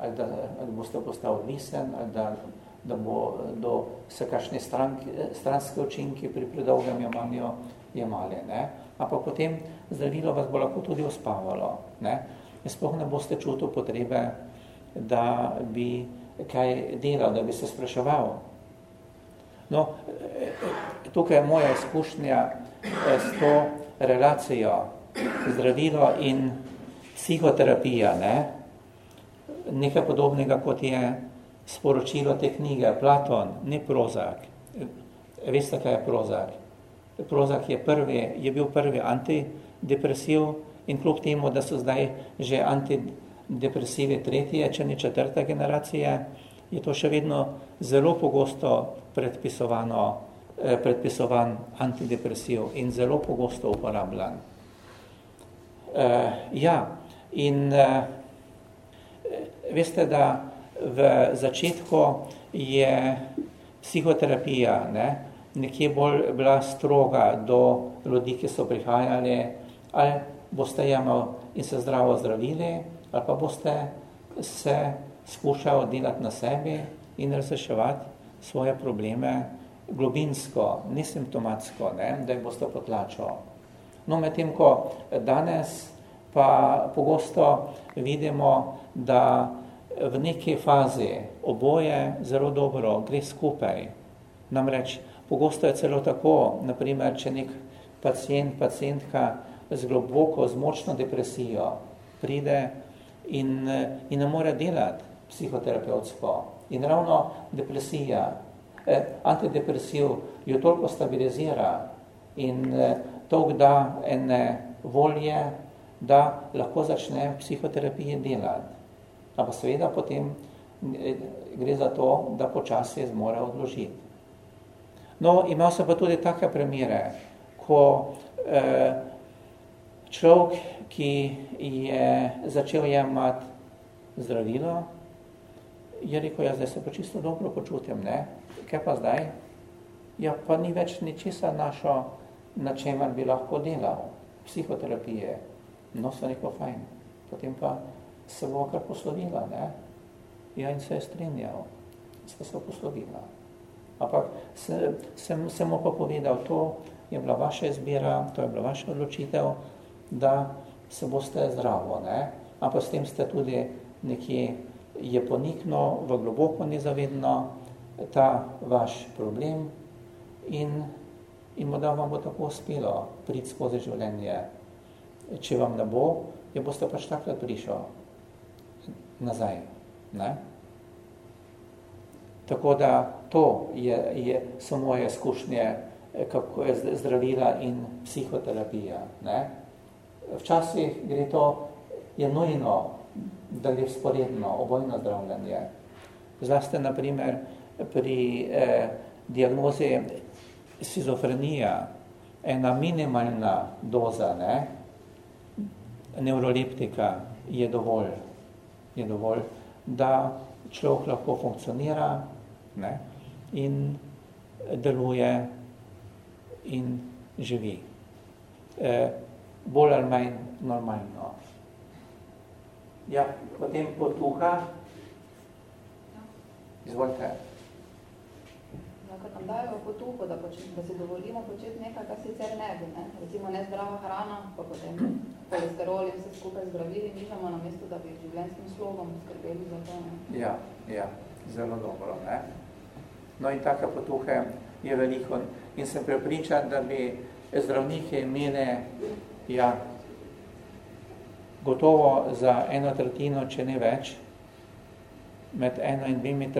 Ali da ali boste postali odvisen, ali da, da bo do se kakšne stranske učinki pri predolgem jemanju jemali, ne? Ampak potem zdravilo vas bo lahko tudi uspavalo, ne? In sploh ne boste čutil potrebe, da bi kaj delal, da bi se spraševal. No, tukaj je moja izkušnja s to relacijo zdravilo in psihoterapija, ne? nekaj podobnega, kot je sporočilo te knjige, Platon, ne Prozak. Veste, kaj je Prozak? Prozak je, prvi, je bil prvi antidepresiv in kljub temu, da so zdaj že antidepresivi tretje, če ni četrta generacije, je to še vedno zelo pogosto predpisovano predpisovan antidepresiv in zelo pogosto uporabljan. Uh, ja, in uh, veste, da v začetku je psihoterapija ne, nekje bolj bila stroga do ljudi, ki so prihajali, ali boste jemal in se zdravo zdravili, ali pa boste se skušal delati na sebi in razreševati svoje probleme globinsko, nesimptomatsko, ne, da jih boste potlačal. No, medtem ko danes pa pogosto vidimo, da v neki fazi oboje zelo dobro gre skupaj. Namreč pogosto je celo tako, naprimer, če nek pacient, pacientka z globoko, z močno depresijo pride in, in ne more delati psihoterapevtsko. In ravno depresija, eh, antidepresiv jo toliko stabilizira in eh, toliko da ene volje, da lahko začne v psihoterapiji delati. Ampak seveda potem eh, gre za to, da počasi zmore odložiti. No, imel sem pa tudi take primere, ko eh, človek, ki je začel jemati zdravilo, je rekel, ja, zdaj se pa čisto dobro počutim, ne? Kaj pa zdaj? Ja, pa ni več ničesa našo, na čemer bi lahko delal. Psihoterapije. No, so neko fajn. Potem pa se bo kar poslovila, ne? Ja, in se je strinjal. Se se poslovila. Ampak se, sem, sem mu pa povedal, to je bila vaša izbira, to je bila vaša odločitev, da se boste zdravo, ne? Ampak s tem ste tudi nekje je ponikno v globoko nezavedno ta vaš problem in, in morda vam bo tako uspelo priti skozi življenje. Če vam ne bo, je boste pač takrat prišel nazaj. Ne? Tako da to je, je, so moje izkušnje, kako je zdravila in psihoterapija. Ne? Včasih gre to, je nujno, da je sporedno obojno zdravljenje. Zlasti, na primer, pri eh, diagnozi schizofrenija, ena minimalna doza ne, neuroleptika je dovolj, je dovolj, da človek lahko funkcionira ne, in deluje in živi. Eh, bolj ali manj normalno. Ja, potem potuha. Izvolite. Ja, ko nam dajo potuho, da, poč, da si dovolimo početi nekaj, kar sicer ne bi. Ne? Recimo nezdrava hrana, pa potem kolesterol in vse skupaj zdravili, nižamo na mesto, da bi življenjskim slogom skrbeli za to. Ne? Ja, ja, zelo dobro. Ne? No in take potuhe je veliko. In sem prepričan, da bi zdravnike imeli ja, gotovo za eno tretjino, če ne več, med eno in dvimi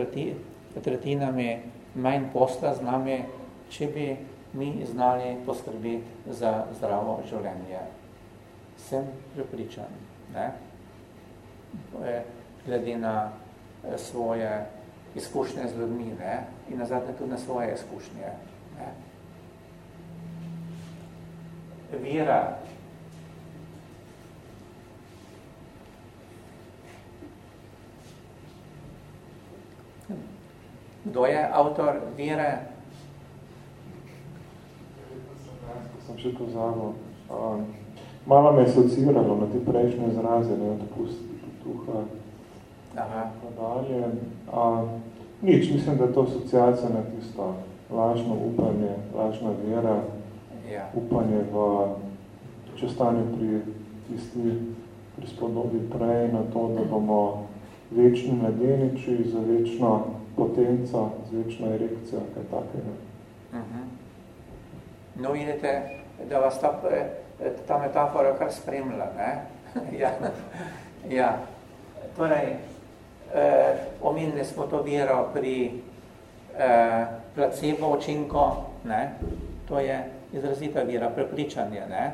tretjinami manj posla z nami, če bi mi znali poskrbeti za zdravo življenje. Sem prepričan, ne? glede na eh, svoje izkušnje z ljudmi ne? in nazadnje tudi na svoje izkušnje. Ne? Vira Kdo je avtor vire? Sem še pozabil. Malo me je asociralo na te prejšnje izraze, ne odpusti potuha. Aha. Pa dalje. A, nič, mislim, da je to asociacija na tisto lažno upanje, lažna vera, ja. upanje v, če stane pri tisti prispodobi prej na to, da bomo večni mladeniči za večno potenca, z večno erekcijo, kaj takega. Uh mhm. -huh. No, vidite, da vas ta, ta metafora kar spremlja, ne? ja. ja. Torej, eh, omenili smo to vero pri eh, placebo učinko, ne? To je izrazita vera, prepričanje, ne?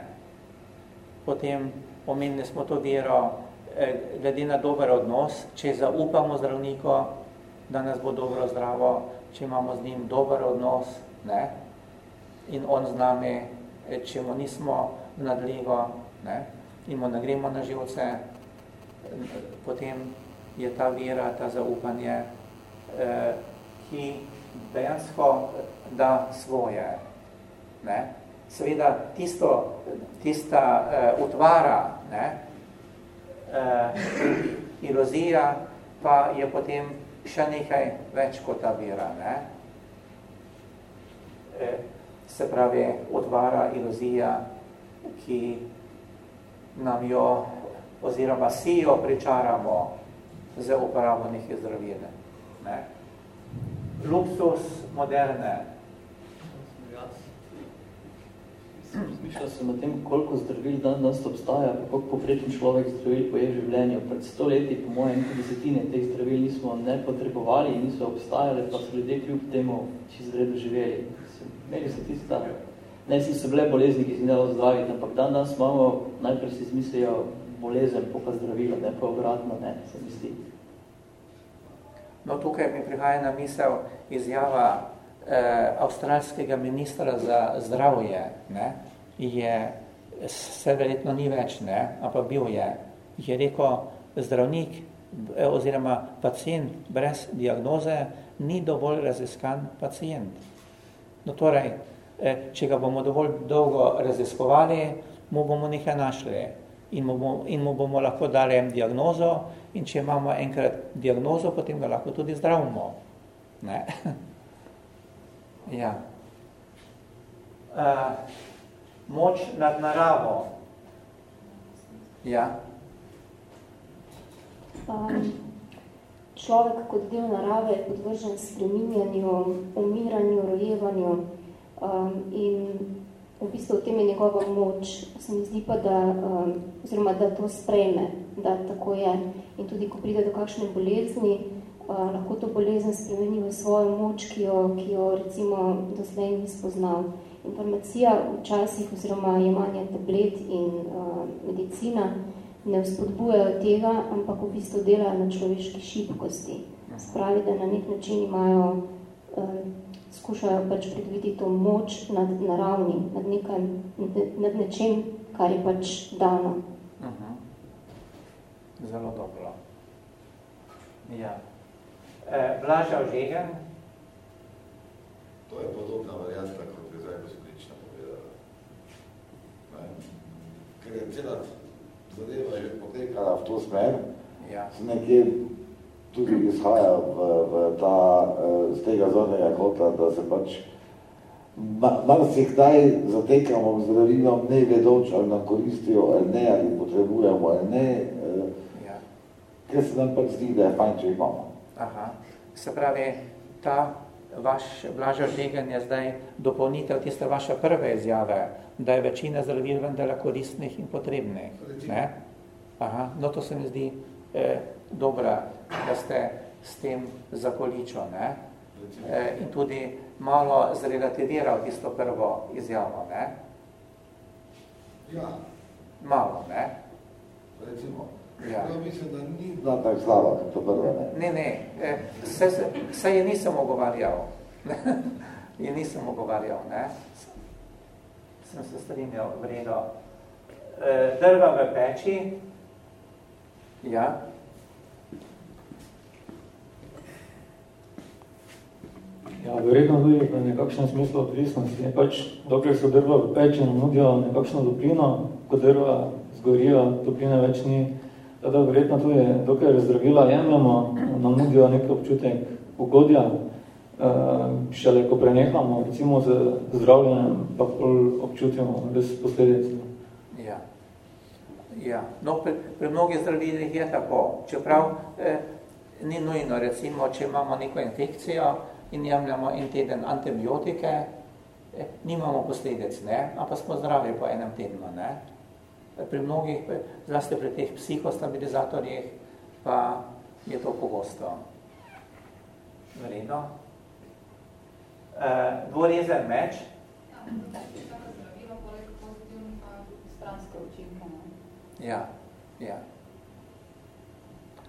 Potem omenili smo to vero eh, glede na dober odnos, če zaupamo zdravniku, da nas bo dobro zdravo, če imamo z njim dober odnos, ne? in on z nami, eh, če mu nismo v nadlego ne, in mu ne gremo na živce, potem je ta vera, ta zaupanje, eh, ki dejansko da svoje. Ne. Seveda tisto, tista uh, utvara, ne, uh, iluzija, pa je potem še nekaj več kot ta vera. Ne. Uh, se pravi, utvara, iluzija, ki nam jo oziroma si jo pričaramo za uporabo neke zdravine. Ne. Luksus moderne, Razmišljal sem o tem, koliko zdravil dan danes obstaja, koliko poprečen človek zdravil poje v življenju. Pred sto leti, po mojem, desetine teh zdravil nismo ne potrebovali in niso obstajale, pa so ljudje kljub temu čez vredo živeli. Meni se tista, ne si so bile bolezni, ki si ne dalo zdraviti, ampak dan danes imamo, najprej si izmislijo bolezen, pa zdravilo, ne pa obratno, ne, se mi zdi. No, tukaj mi prihaja na misel izjava eh, avstralskega ministra za zdravje, ne, je, se verjetno ni več, ne, ampak bil je, je rekel, zdravnik eh, oziroma pacient brez diagnoze ni dovolj raziskan pacient. No, torej, eh, če ga bomo dovolj dolgo raziskovali, mu bomo nekaj našli in mu, bomo, in mu bomo lahko dali diagnozo in če imamo enkrat diagnozo, potem ga lahko tudi zdravimo. Ne? Ja. Uh, moč nad naravo. Ja. Um, človek kot del narave je podvržen spreminjanju, umiranju, rojevanju um, in v bistvu v tem je njegova moč. Se mi zdi pa, da, um, oziroma, da to sprejme, da tako je. In tudi, ko pride do kakšne bolezni, lahko to bolezen spremeni v svojo moč, ki jo, ki jo recimo doslej ni spoznal. Informacija včasih oziroma jemanje tablet in uh, medicina ne vzpodbujajo tega, ampak v bistvu delajo na človeški šibkosti. Spravi, da na nek način imajo, uh, skušajo pač predvideti to moč nad naravni, nad, nekaj, nad nečem, kar je pač dano. Uh -huh. Zelo dobro. Ja. Eh, Blaža Žegen. To je podobna varianta, kot je zdaj gospodična povedala. Ne? Ker je cela zadeva že potekala v to smer, ja. se nekje tudi izhaja v, v ta, eh, z tega zornega kota, da se pač malo se kdaj zatekamo zdravilom, ne vedoč, ali nam koristijo, ali ne, ali potrebujemo, ali ne, eh, ja. ker se nam pač zdi, da je fajn, če imamo. Aha. Se pravi, ta vaš Blaža Žegen je zdaj dopolnitev tiste vaše prve izjave, da je večina zdravil vendela koristnih in potrebnih. Ne? Aha. No, to se mi zdi eh, dobra, da ste s tem zakoličo. Ne? Eh, in tudi malo zrelativiral tisto prvo izjavo. Ne? Ja. Malo, ne? Recimo. Ja. Ja, mislim, da ni bila tako to prvo, ne? Ne, ne, e, se, se, se je nisem ogovarjal. je nisem ogovarjal, ne? Sem se strinjal, vredo. E, drva v peči, ja. Ja, verjetno tudi v nekakšnem smislu odvisnosti. Pač, dokler so drva v peči, nam nudijo nekakšno toplino, ko drva zgorijo, topline več ni, Teda verjetno tudi, dokaj zdravila jemljamo, nam nudijo nek občutek ugodja, uh, šele ko prenehamo, recimo z zdravljenjem, pa pol občutimo brez posledic. Ja. Ja. No, pri, pri mnogih zdravilih je tako. Čeprav eh, ni nujno, recimo, če imamo neko infekcijo in jemljamo en teden antibiotike, eh, nimamo posledic, ne? ampak smo zdravi po enem tednu. Ne? Pri mnogih, zlasti pri teh psihostabilizatorjih, pa je to pogosto. Vredno. E, dvorezen meč. Ja, ja.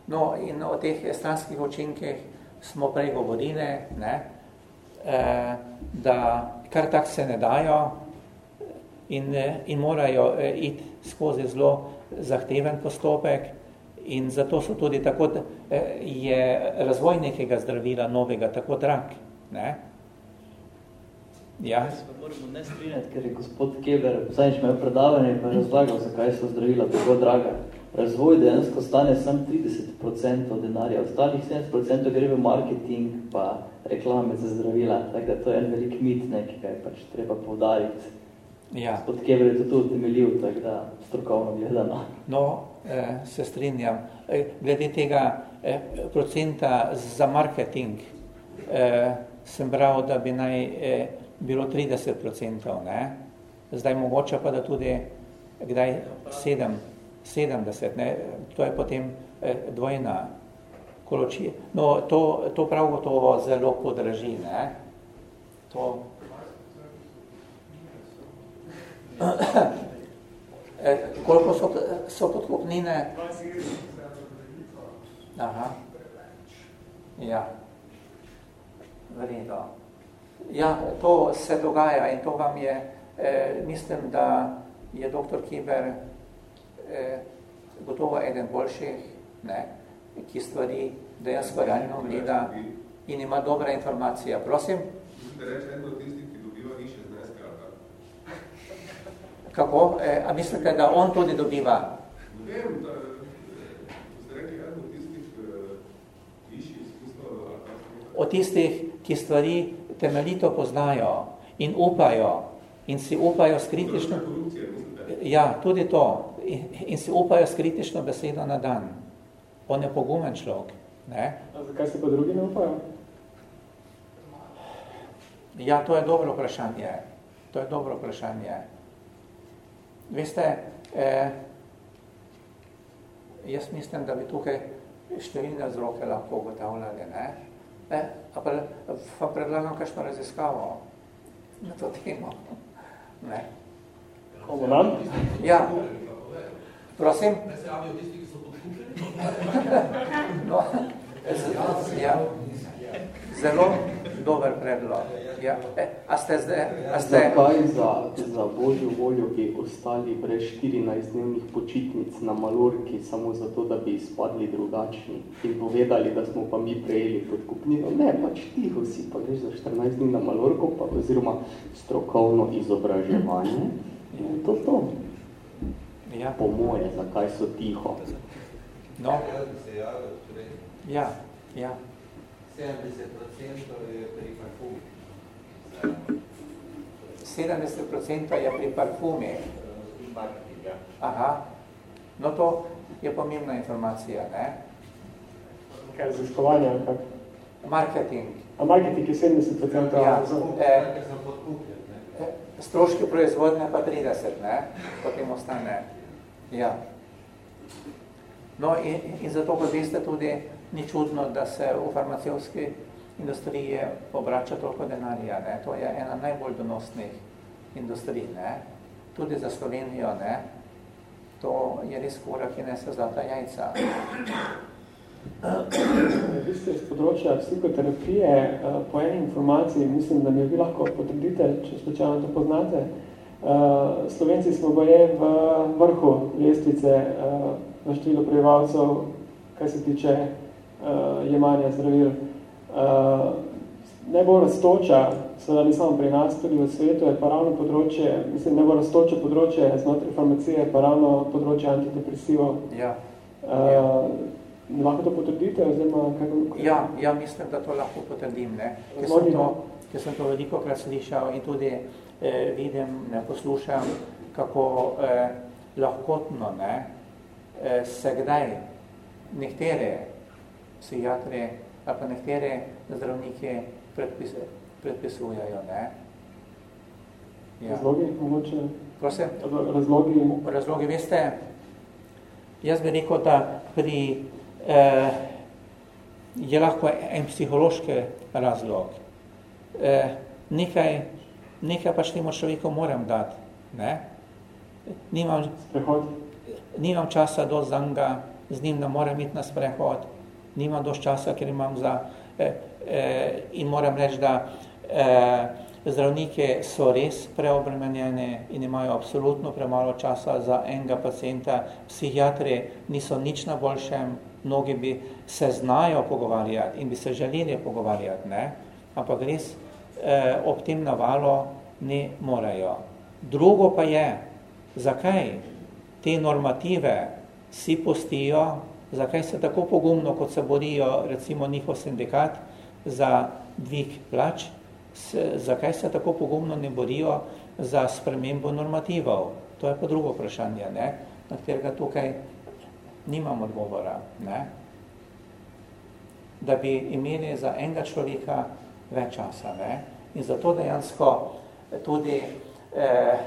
No, in o teh stranskih učinkih smo prej govorili, ne, e, da kar tak se ne dajo in, in morajo iti skozi zelo zahteven postopek in zato so tudi tako, je razvoj nekega zdravila novega tako drag. Ne? Ja. Se moramo ne strinjati, ker je gospod Keber vzajnič imel predavanje in razlagal, zakaj so zdravila tako draga. Razvoj dejansko stane sam 30% denarja, ostalih 70% gre v marketing pa reklame za zdravila, tako da to je en velik mit, ne, ki ga je pač treba povdariti. Ja. Gospod Keber je tudi utemeljil, tako da strokovno gledano. No, eh, se strinjam. Eh, glede tega eh, procenta za marketing eh, sem bral, da bi naj eh, bilo 30%, ne? zdaj mogoče pa da tudi kdaj 7, 70, ne? to je potem eh, dvojna koločija. No, to, to prav gotovo zelo podraži, ne? To... eh, koliko so, so podkupnine? Aha. Ja. Vredo. Ja, to se dogaja in to vam je, eh, mislim, da je dr. Kiber eh, gotovo eden boljših, ne, ki stvari dejansko realno gleda in ima dobra informacija. Prosim? Da reči eno od tistih, ki dobiva više zneske, ali Kako? E, a mislite, da on tudi dobiva? Ne vem, da ste rekli eno od tistih uh, višjih izkustva, Od tistih, ki stvari temeljito poznajo in upajo in si upajo s kritično... Ja, tudi to. In, in si upajo s kritično besedo na dan. On je pogumen človek. Ne? A zakaj se pa drugi ne upajo? Ja, to je dobro vprašanje. To je dobro vprašanje. Veste, eh, jaz mislim, da bi tukaj številne vzroke lahko ugotavljali, ne? Ne, pa, pa predlagam kakšno raziskavo na to temo. Ne. Komu nam? Ja. Prosim? Ne se javijo tisti, ki so podkušeni? no, ja. Zelo dober predlog. Ja. E, a ste zdaj... A ste... Zakaj za, za božjo voljo bi ostali brez 14-dnevnih počitnic na Malorki samo zato, da bi izpadli drugačni in povedali, da smo pa mi prejeli podkupnino? Ne, pač tiho si pa greš za 14 dni na Malorko, pa oziroma strokovno izobraževanje. In to to. Ja. Po moje, zakaj so tiho. No. Ja, ja. 70% je pri parfumi. 70% je pri ja. Aha. No to je pomembna informacija, ne? Kaj je ziskovanje ali kak? Marketing. A marketing je 70% ja, eh, eh, Stroški proizvodnje pa 30, ne? Potem ostane. Ja. No in, in zato, kot veste, tudi ni čudno, da se v farmacevski industriji obrača toliko denarja. Ne? To je ena najbolj donosnih industrij. Ne? Tudi za Slovenijo. Ne? To je res kura, ki nese zlata jajca. Vi ste iz področja psihoterapije, eh, po eni informaciji, mislim, da mi vi lahko potrdite, če slučajno to poznate, eh, Slovenci smo boje v vrhu lestvice na eh, število prebivalcev, kaj se tiče jemanja zdravil. Najbolj raztoča, seveda ni samo pri nas, tudi v svetu, je pa ravno področje, mislim, najbolj raztoče področje znotraj farmacije, pa ravno področje antidepresivov. Ja. Uh, lahko to potrdite? Oziroma, kaj... ja, ja, mislim, da to lahko potrdim. Ne? Ker, sem to, ker sem to veliko krat slišal in tudi eh, vidim, ne poslušam, kako eh, lahkotno ne, eh, se kdaj nekatere psihiatri ali pa nekatere zdravniki predpis, predpisujejo. Ne? Ja. Razlogi, mogoče? Prosim? Razlogi? Razlogi, veste, jaz bi rekel, da pri eh, je lahko en psihološki razlog. Eh, nekaj, nekaj pač temu človeku moram dati. Ne? Nimam, nimam časa do zanga, z njim ne morem iti na sprehod, nimam dosti časa, ker imam za... Eh, eh, in moram reči, da eh, zdravnike so res preobremenjene in imajo absolutno premalo časa za enega pacienta, psihiatri niso nič na boljšem, mnogi bi se znajo pogovarjati in bi se želeli pogovarjati, ne? ampak res eh, ob tem navalo ne morejo. Drugo pa je, zakaj te normative si postijo, zakaj se tako pogumno, kot se borijo recimo njihov sindikat za dvig plač, se, zakaj se tako pogumno ne borijo za spremembo normativov. To je pa drugo vprašanje, ne? na katerega tukaj nimam odgovora. Ne? Da bi imeli za enega človeka več časa. Ne? In zato dejansko tudi eh,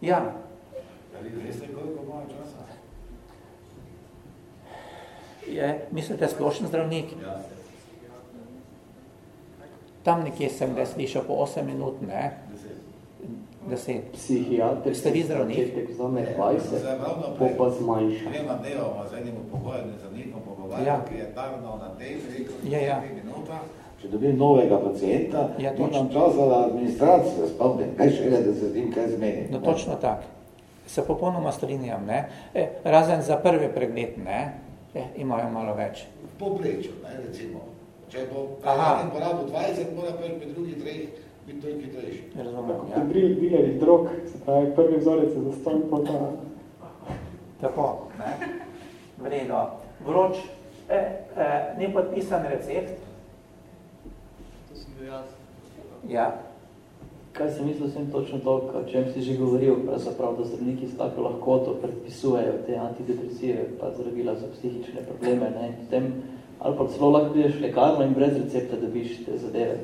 ja. Ali veste, koliko imajo časa? Je, mislite, splošen zdravnik? Ja. Tam nekje sem ga slišal po 8 minut, ne? Deset. Psihiater, Ste vi zdravnik? vzame 20, po pa zmanjša. Gremo deloma z enim upokojenim zdravnikom pogovarjati, Ja. ki je tarnal na tej rekel, Ja, ja. minuta. Če dobim novega pacijenta, Ja, nimam točno. časa za administracijo, spomnim, kaj šele, da se tem kaj zmeni. No, točno tak. Se popolnoma strinjam, ne? E, razen za prvi pregled, ne? E, imajo malo več. Poprečju, ne, recimo. Če bo prejaden porabil 20, mora prvi pri drugih treh biti toliko hitrejši. Razumem, Pri dril- dilerjih drog, se pravi, prvi vzorec je zastonj, pa ta... Tako, ne? Vredo. Vroč, e, e, nepodpisan recept. To sem bil jaz. Ja. Kaj sem mislil, sem točno to, o čem si že govoril, pravzaprav, da zdravniki s tako lahkoto predpisujejo te antidepresive, pa zdravila za psihične probleme, ne, in potem, ali pa celo lahko prideš lekarno in brez recepta dobiš te zadeve.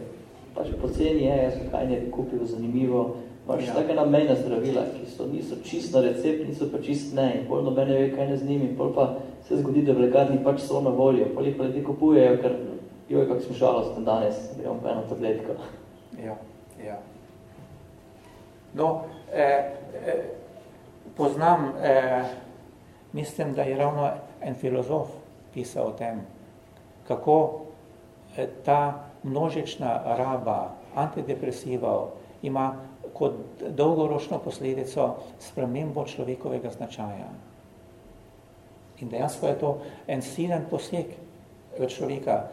Pač poceni je, jaz kaj ne bi kupil, zanimivo, imaš Ja. take namejna zdravila, ki so, niso čist na recept, niso pa čist ne, in pol nobene ve, kaj ne z njimi, pol pa se zgodi, da v lekarni pač so na voljo, pol jih pa ljudje kupujejo, ker, joj, kak sem žalosten danes, gremo pa eno tabletko. Ja, ja. No, eh, eh, poznam, eh, mislim, da je ravno en filozof pisal o tem, kako eh, ta množična raba antidepresivov ima kot dolgoročno posledico spremembo človekovega značaja. In dejansko je to en silen poseg človeka.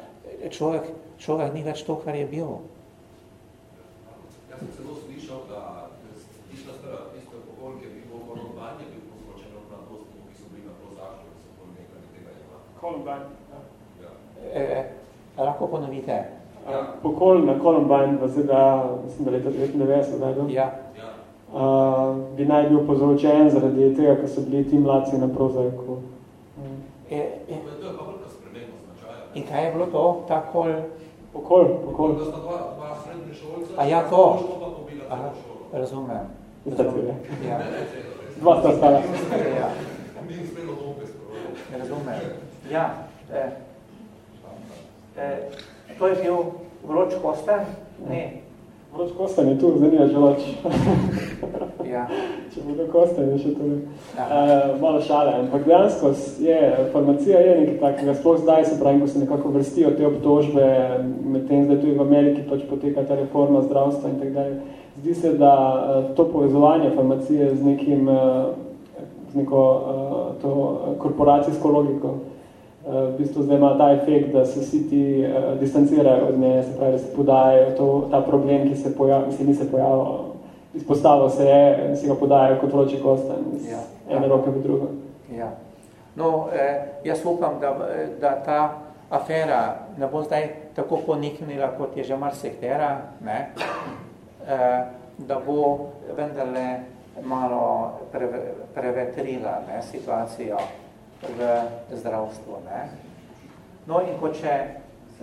Človek, človek ni več to, kar je bil. Jaz sem celo slišal, da tišla stara tiste alkoholke bi bilo kolombanje bil povzročeno na dosti, ki so bili na prozaču, da so pol nekaj tega ima. Columbine. Ja. Eh, lahko ponovite. Ja. Pokol na Columbine v ZDA, mislim, da leta 99, da je bil, ja. uh, bi naj bil povzročen zaradi tega, ker so bili ti mladci na prozajku. E, e, in kaj je bilo to, ta kol? Pokol, pokol. Da sta dva, dva srednje šolca, A ja, to? šolo pa pobila Aha, celo šolo. razumem. Ti je. Ja. Dva sta stala. Ja. Ni smelo dobe skoro. Razumem. Ja. Eh, eh, to je bil vroč kosten? Ne. Vroč kosten je tu, več vroč. Ja. Če bodo kosten, je še to. Ja. Uh, malo šale, ampak dejansko je, farmacija je nekaj takega, sploh zdaj se pravim, ko se nekako vrstijo te obtožbe, medtem zdaj tudi v Ameriki pač poteka ta reforma zdravstva in tak dalje. Zdi se, da uh, to povezovanje farmacije z nekim, uh, z neko uh, to korporacijsko logiko, v bistvu zdaj ima ta efekt, da se vsi ti uh, distancirajo od nje, se pravi, da se podajajo to, ta problem, ki se, pojav, se ni se pojavil, izpostavil se je in si ga podajajo kot vroči kosten iz Ja. ene roke v drugo. Ja. No, eh, jaz upam, da, da ta afera ne bo zdaj tako poniknila, kot je že marsiktera, ne? Eh, da bo vendarle malo preve, prevetrila ne, situacijo v zdravstvu. Ne? No in kot še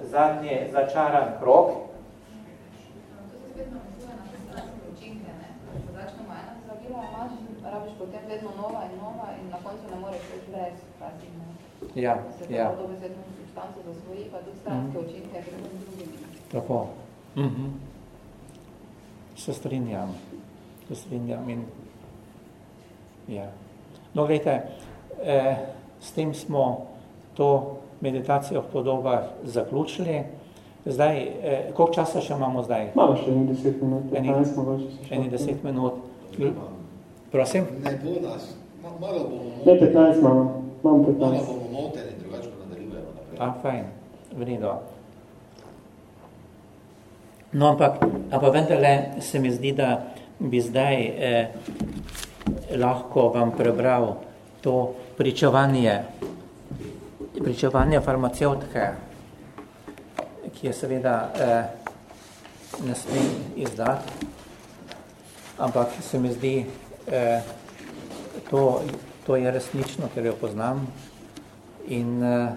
zadnji začaran krok, rabiš potem vedno nova in nova in na koncu ne moreš več brez, včasih, ne. Ja, Se ja. to dobesedno substanco zasvoji, pa tudi stranske Mhm. učinke, ker med drugimi. Tako. Mhm. Se strinjam. Se strinjam in ja. No, glejte, eh, s tem smo to meditacijo v podobah zaključili. Zdaj, eh, koliko časa še imamo zdaj? Imamo še 10 minut, 15 mogoče se še. Eni 10 minut. Prosim? Ne bo nas, malo bomo Ne, 15 imamo, imamo 15. Malo bomo moteni, drugače pa nadaljujemo naprej. A, fajn, vredo. No, ampak, ampak vendarle se mi zdi, da bi zdaj eh, lahko vam prebral to pričevanje, pričevanje farmaceutke, ki je seveda eh, ne smem izdati, ampak se mi zdi, eh, to, to je resnično, ker jo poznam in eh,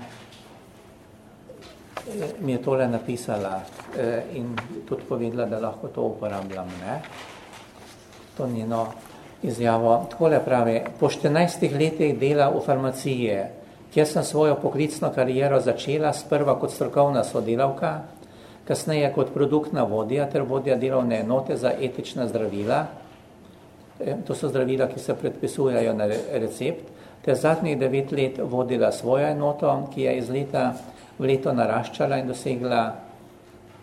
mi je tole napisala eh, in tudi povedala, da lahko to uporabljam. Ne? To njeno izjavo. Takole pravi, po 14 letih dela v farmaciji, kjer sem svojo poklicno kariero začela sprva kot strokovna sodelavka, kasneje kot produktna vodja ter vodja delovne enote za etična zdravila, Eh, to so zdravila, ki se predpisujejo na recept, ter zadnjih devet let vodila svojo enoto, ki je iz leta v leto naraščala in dosegla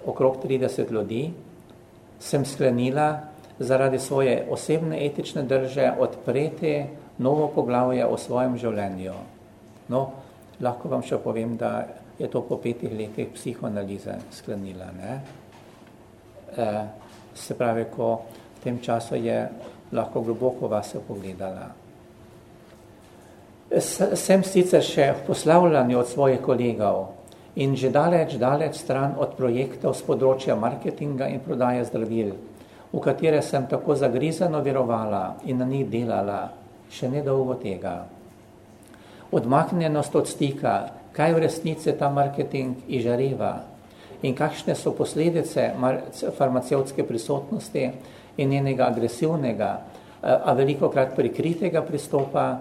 okrog 30 ljudi, sem sklenila zaradi svoje osebne etične drže odpreti novo poglavje o svojem življenju. No, lahko vam še povem, da je to po petih letih psihoanalize sklenila. Ne? E, se pravi, ko v tem času je lahko globoko vase pogledala. Sem sicer še v poslavljanju od svojih kolegov in že daleč, daleč stran od projektov z področja marketinga in prodaje zdravil, v katere sem tako zagrizano verovala in na njih delala, še nedolgo tega. Odmaknjenost od stika, kaj v resnici ta marketing izžareva in kakšne so posledice farmacevtske prisotnosti, in njenega agresivnega, eh, a veliko krat prikritega pristopa,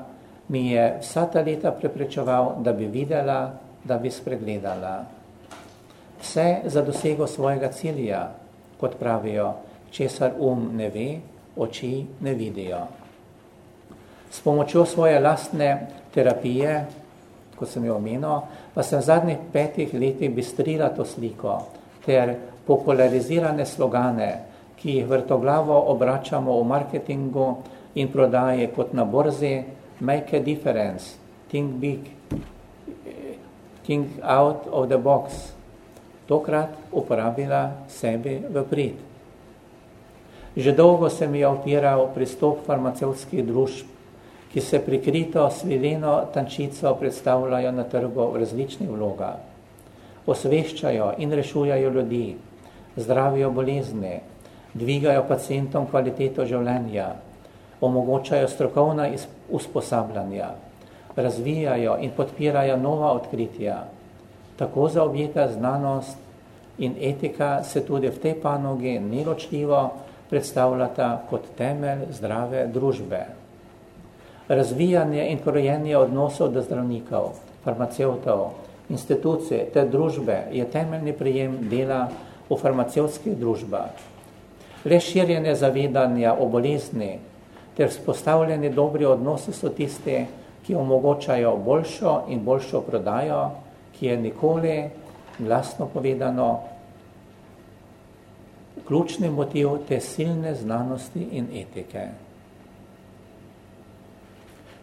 mi je vsa ta leta preprečeval, da bi videla, da bi spregledala. Vse za dosego svojega cilja, kot pravijo, česar um ne ve, oči ne vidijo. S pomočjo svoje lastne terapije, kot sem jo omenil, pa sem v zadnjih petih letih bistrila to sliko ter popularizirane slogane, ki jih vrtoglavo obračamo v marketingu in prodaje kot na borzi, make a difference, think big, think out of the box, tokrat uporabila sebi v prid. Že dolgo se mi je opiral pristop farmacevskih družb, ki se prikrito svileno tančico predstavljajo na trgu v različnih vlogah. Osveščajo in rešujajo ljudi, zdravijo bolezni, dvigajo pacijentom kvaliteto življenja, omogočajo strokovna usposabljanja, razvijajo in podpirajo nova odkritja. Tako za objeta znanost in etika se tudi v tej panogi neločljivo predstavljata kot temelj zdrave družbe. Razvijanje in krojenje odnosov do zdravnikov, farmacevtov, institucije te družbe je temeljni prijem dela v farmacevtskih družbah Reširjene zavedanja o bolezni ter spostavljeni dobri odnosi so tiste, ki omogočajo boljšo in boljšo prodajo, ki je nikoli glasno povedano ključni motiv te silne znanosti in etike.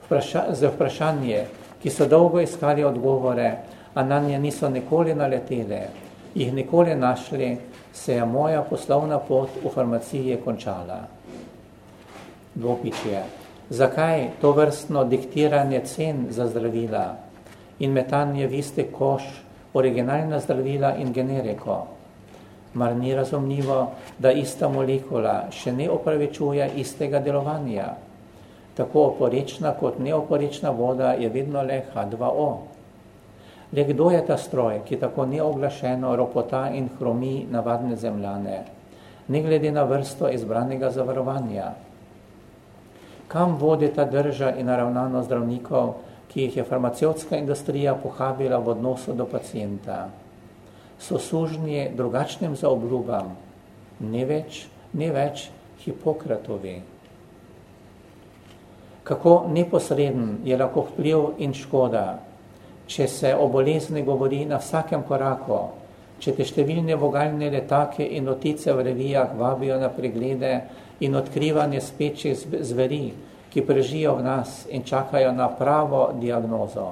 Vpraša, za vprašanje, ki so dolgo iskali odgovore, a na nje niso nikoli naletele, jih nikoli našli, se je moja poslovna pot v farmaciji končala. Dvopič je. Zakaj to vrstno diktiranje cen za zdravila in metanje v iste koš originalna zdravila in generiko? Mar ni razumljivo, da ista molekula še ne opravičuje istega delovanja? Tako oporečna kot neoporečna voda je vedno le H2O. Le kdo je ta stroj, ki tako neoglašeno ropota in hromi navadne zemljane, ne glede na vrsto izbranega zavarovanja? Kam vodi ta drža in naravnano zdravnikov, ki jih je farmacevtska industrija pohabila v odnosu do pacijenta? So sužnje drugačnim za obljubam, ne več, ne več Hipokratovi. Kako neposreden je lahko vpliv in škoda, če se o bolezni govori na vsakem koraku, če te številne vogalne letake in otice v revijah vabijo na preglede in odkrivanje spečih zveri, ki prežijo v nas in čakajo na pravo diagnozo,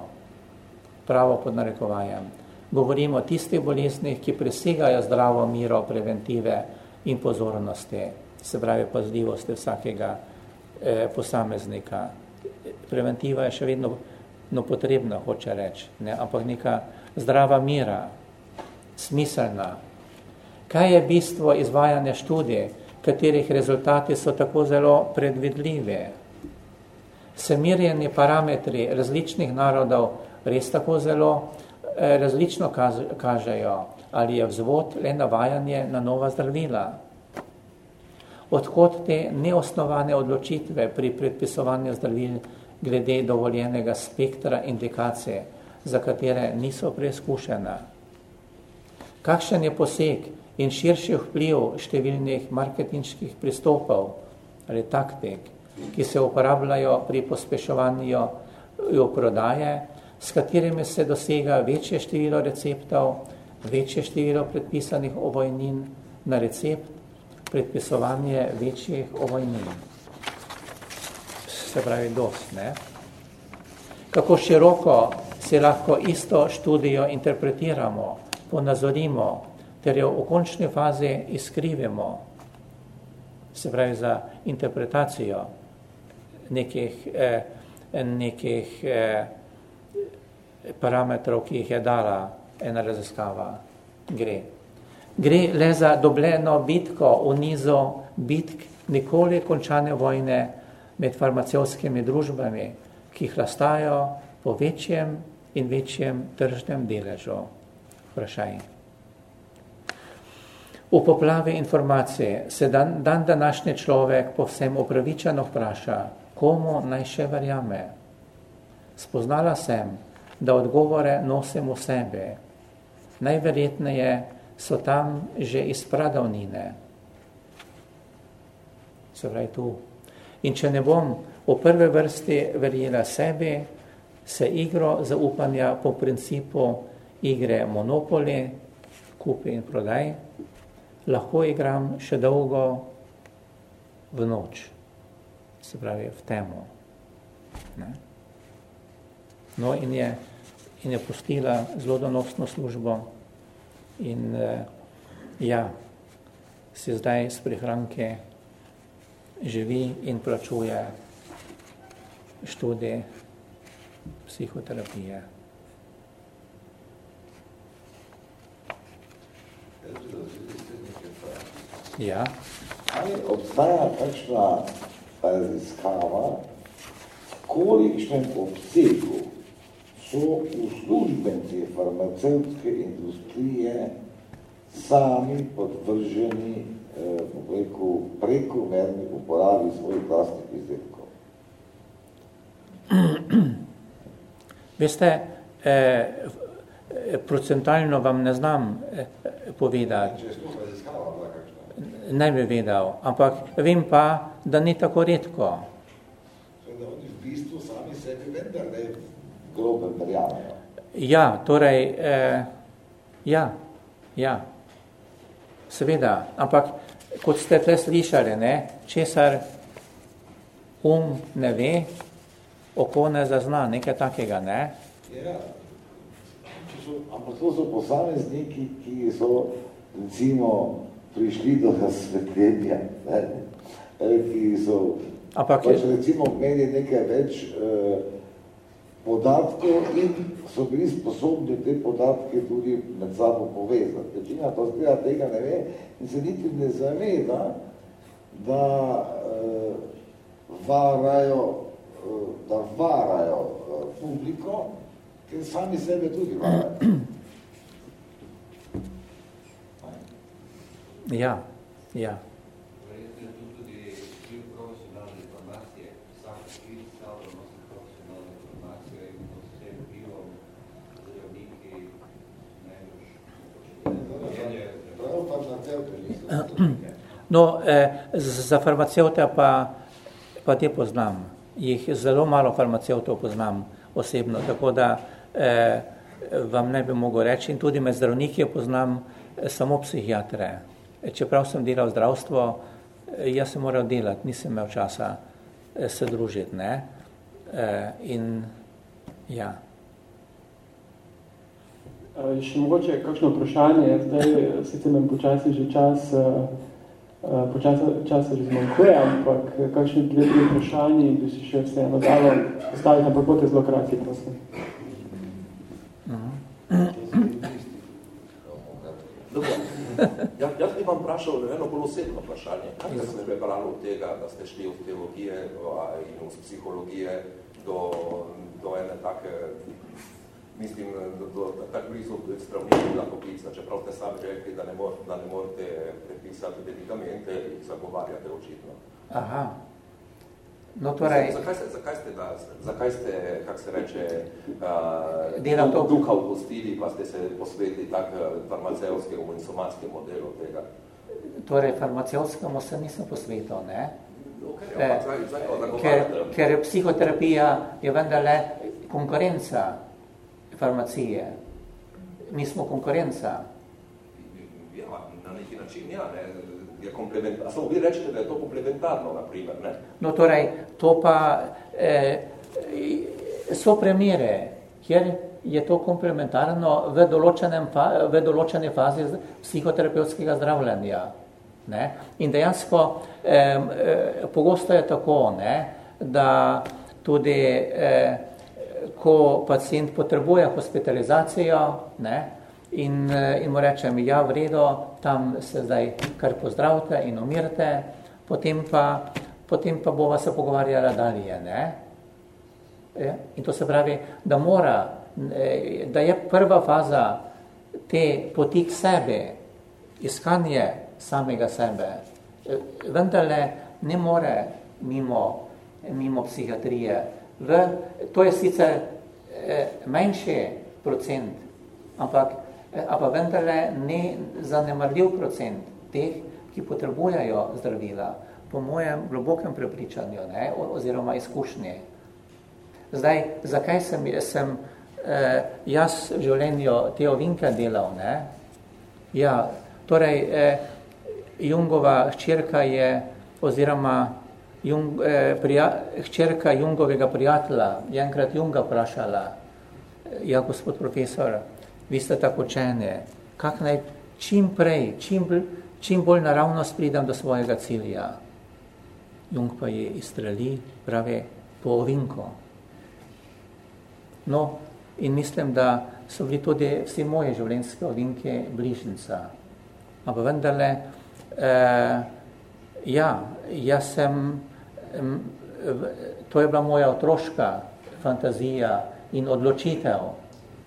pravo pod narekovajem. Govorimo o tistih boleznih, ki presegajo zdravo miro preventive in pozornosti, se pravi pazljivosti vsakega eh, posameznika. Preventiva je še vedno no, potrebna, hoče reči, ne? ampak neka zdrava mira, smiselna. Kaj je bistvo izvajanja študij, katerih rezultati so tako zelo predvidljivi? Se mirjeni parametri različnih narodov res tako zelo različno kažejo, ali je vzvod le navajanje na nova zdravila? Odkot te neosnovane odločitve pri predpisovanju zdravil glede dovoljenega spektra indikacije, za katere niso preizkušena? Kakšen je poseg in širši vpliv številnih marketinških pristopov ali taktik, ki se uporabljajo pri pospeševanju prodaje, s katerimi se dosega večje število receptov, večje število predpisanih ovojnin na recept, predpisovanje večjih ovojnin. Se pravi dost, ne? Kako široko se lahko isto študijo interpretiramo, ponazorimo, ter jo v končni fazi izkrivimo, se pravi za interpretacijo nekih, eh, nekih eh, parametrov, ki jih je dala ena raziskava, gre. Gre le za dobljeno bitko v nizu bitk nikoli končane vojne med farmacevskimi družbami, ki hlastajo po večjem in večjem tržnem deležu vprašaj. V poplavi informacije se dan, dan današnji človek povsem upravičeno vpraša, komu naj še verjame. Spoznala sem, da odgovore nosim v sebi. Najverjetneje so tam že iz pradavnine. Se pravi tu. In če ne bom v prve vrsti verjela sebi, se igro zaupanja po principu igre Monopoly, kupi in prodaj, lahko igram še dolgo v noč, se pravi v temo. Ne? No in je, in je postila zelo donosno službo in eh, ja, se zdaj s prihranke živi in plačuje študije psihoterapije. Ja. Ali obstaja takšna raziskava, kolikšnem obsegu so uslužbenci farmacevtske industrije sami podvrženi eh, prekomerni uporabi svojih vlastnih izdelkov? Veste, eh, procentalno vam ne znam eh, povedati. Ne bi vedel, ampak vem pa, da ni tako redko. Da oni v bistvu sami sebi vendar ne grobe verjamejo. Ja, torej, eh, ja, ja, seveda, ampak kot ste tle slišali, ne, česar um ne ve, oko ne zazna, nekaj takega, ne? Ja, so, ampak to so posamezniki, ki so recimo prišli do razsvetljenja, ki so ampak pač recimo imeli nekaj več eh, podatkov in so bili sposobni te podatke tudi med sabo povezati. Večina pa zgleda tega ne ve in se niti ne zaveda, da eh, varajo, eh, da varajo eh, publiko, ker sami sebe tudi varajo. Ja, ja. No, eh, za farmacevte pa, pa te poznam. Jih zelo malo farmacevtov poznam osebno, tako da eh, vam ne bi mogel reči in tudi med zdravniki poznam samo psihiatre. Čeprav sem delal zdravstvo, jaz sem moral delati, nisem imel časa se družiti. Ne? In ja. Še mogoče kakšno vprašanje, zdaj sicer imam počasi že čas, počasi časa že zmanjkuje, ampak kakšni dve, tri vprašanji bi si še vseeno dalo postaviti na prvote zelo kratki, prosim. Ja, jaz bi vam vprašal eno bolj osebno vprašanje. Kaj ste prebrali od tega, da ste šli od teologije in od psihologije do, do ene take, mislim, do, do tak blizu zdravnika poklica, čeprav ste sami rekli, da ne, mor, da ne morate prepisati medikamente in zagovarjate očitno. Aha. No, torej... Zakaj ste, zakaj ste, da, zakaj ste kak se reče, uh, to... duha upustili, pa ste se posvetili tak farmacevskemu in somatskemu delu tega? Torej, farmacevskemu se nisem posvetil, ne? Okay, ja, zdaj, zdaj, ker, ker psihoterapija je vendarle konkurenca farmacije. Mi smo konkurenca. Ja, na neki način, ja, ne, je komplementarno. Samo vi rečete, da je to komplementarno, na primer, ne? No, torej, to pa eh, so primere, kjer je to komplementarno v, fa, v določene fazi psihoterapevtskega zdravljanja. Ne? In dejansko eh, eh, pogosto je tako, ne, da tudi, eh, ko pacient potrebuje hospitalizacijo, ne, in, in mu rečem, ja, v redu, tam se zdaj kar pozdravite in umirite, potem pa, potem pa bova se pogovarjala dalje. Ne? Ja? In to se pravi, da mora, da je prva faza te poti k sebi, iskanje samega sebe, vendarle ne more mimo, mimo psihiatrije. V, to je sicer manjši procent, ampak ampak vendarle ne zanemarljiv procent teh, ki potrebujejo zdravila, po mojem globokem prepričanju ne, oziroma izkušnji. Zdaj, zakaj sem, sem eh, jaz v življenju te ovinke delal? Ne? Ja, torej, eh, Jungova hčerka je, oziroma Jung, eh, prija, hčerka Jungovega prijatelja, je enkrat Junga vprašala, ja, gospod profesor, vi ste tako učene, kak naj čim prej, čim, čim bolj naravnost pridem do svojega cilja. Jung pa je izstreli, pravi, po ovinko. No, in mislim, da so bili tudi vsi moje življenjske ovinke bližnica. Ampak vendarle, eh, ja, jaz sem, to je bila moja otroška fantazija in odločitev.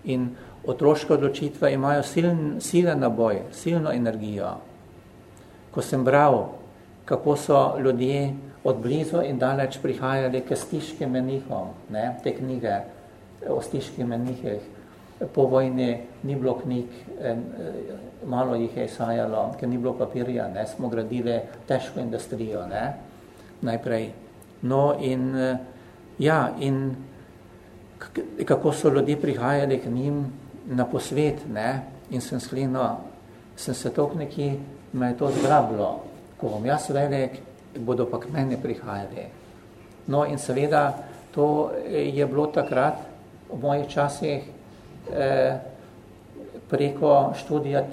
In otroške odločitve imajo silen, silen naboj, silno energijo. Ko sem bral, kako so ljudje od blizu in daleč prihajali k stiškim menihom, ne, te knjige o stiških menihih, po vojni ni bilo knjig, malo jih je sajalo, ker ni bilo papirja, ne, smo gradili težko industrijo, ne, najprej. No in, ja, in kako so ljudje prihajali k njim, na posvet ne, in sem sklenil, sem se tok neki, me je to zgrabilo. Ko bom jaz velik, bodo pa k meni prihajali. No in seveda, to je bilo takrat v mojih časih eh, preko študija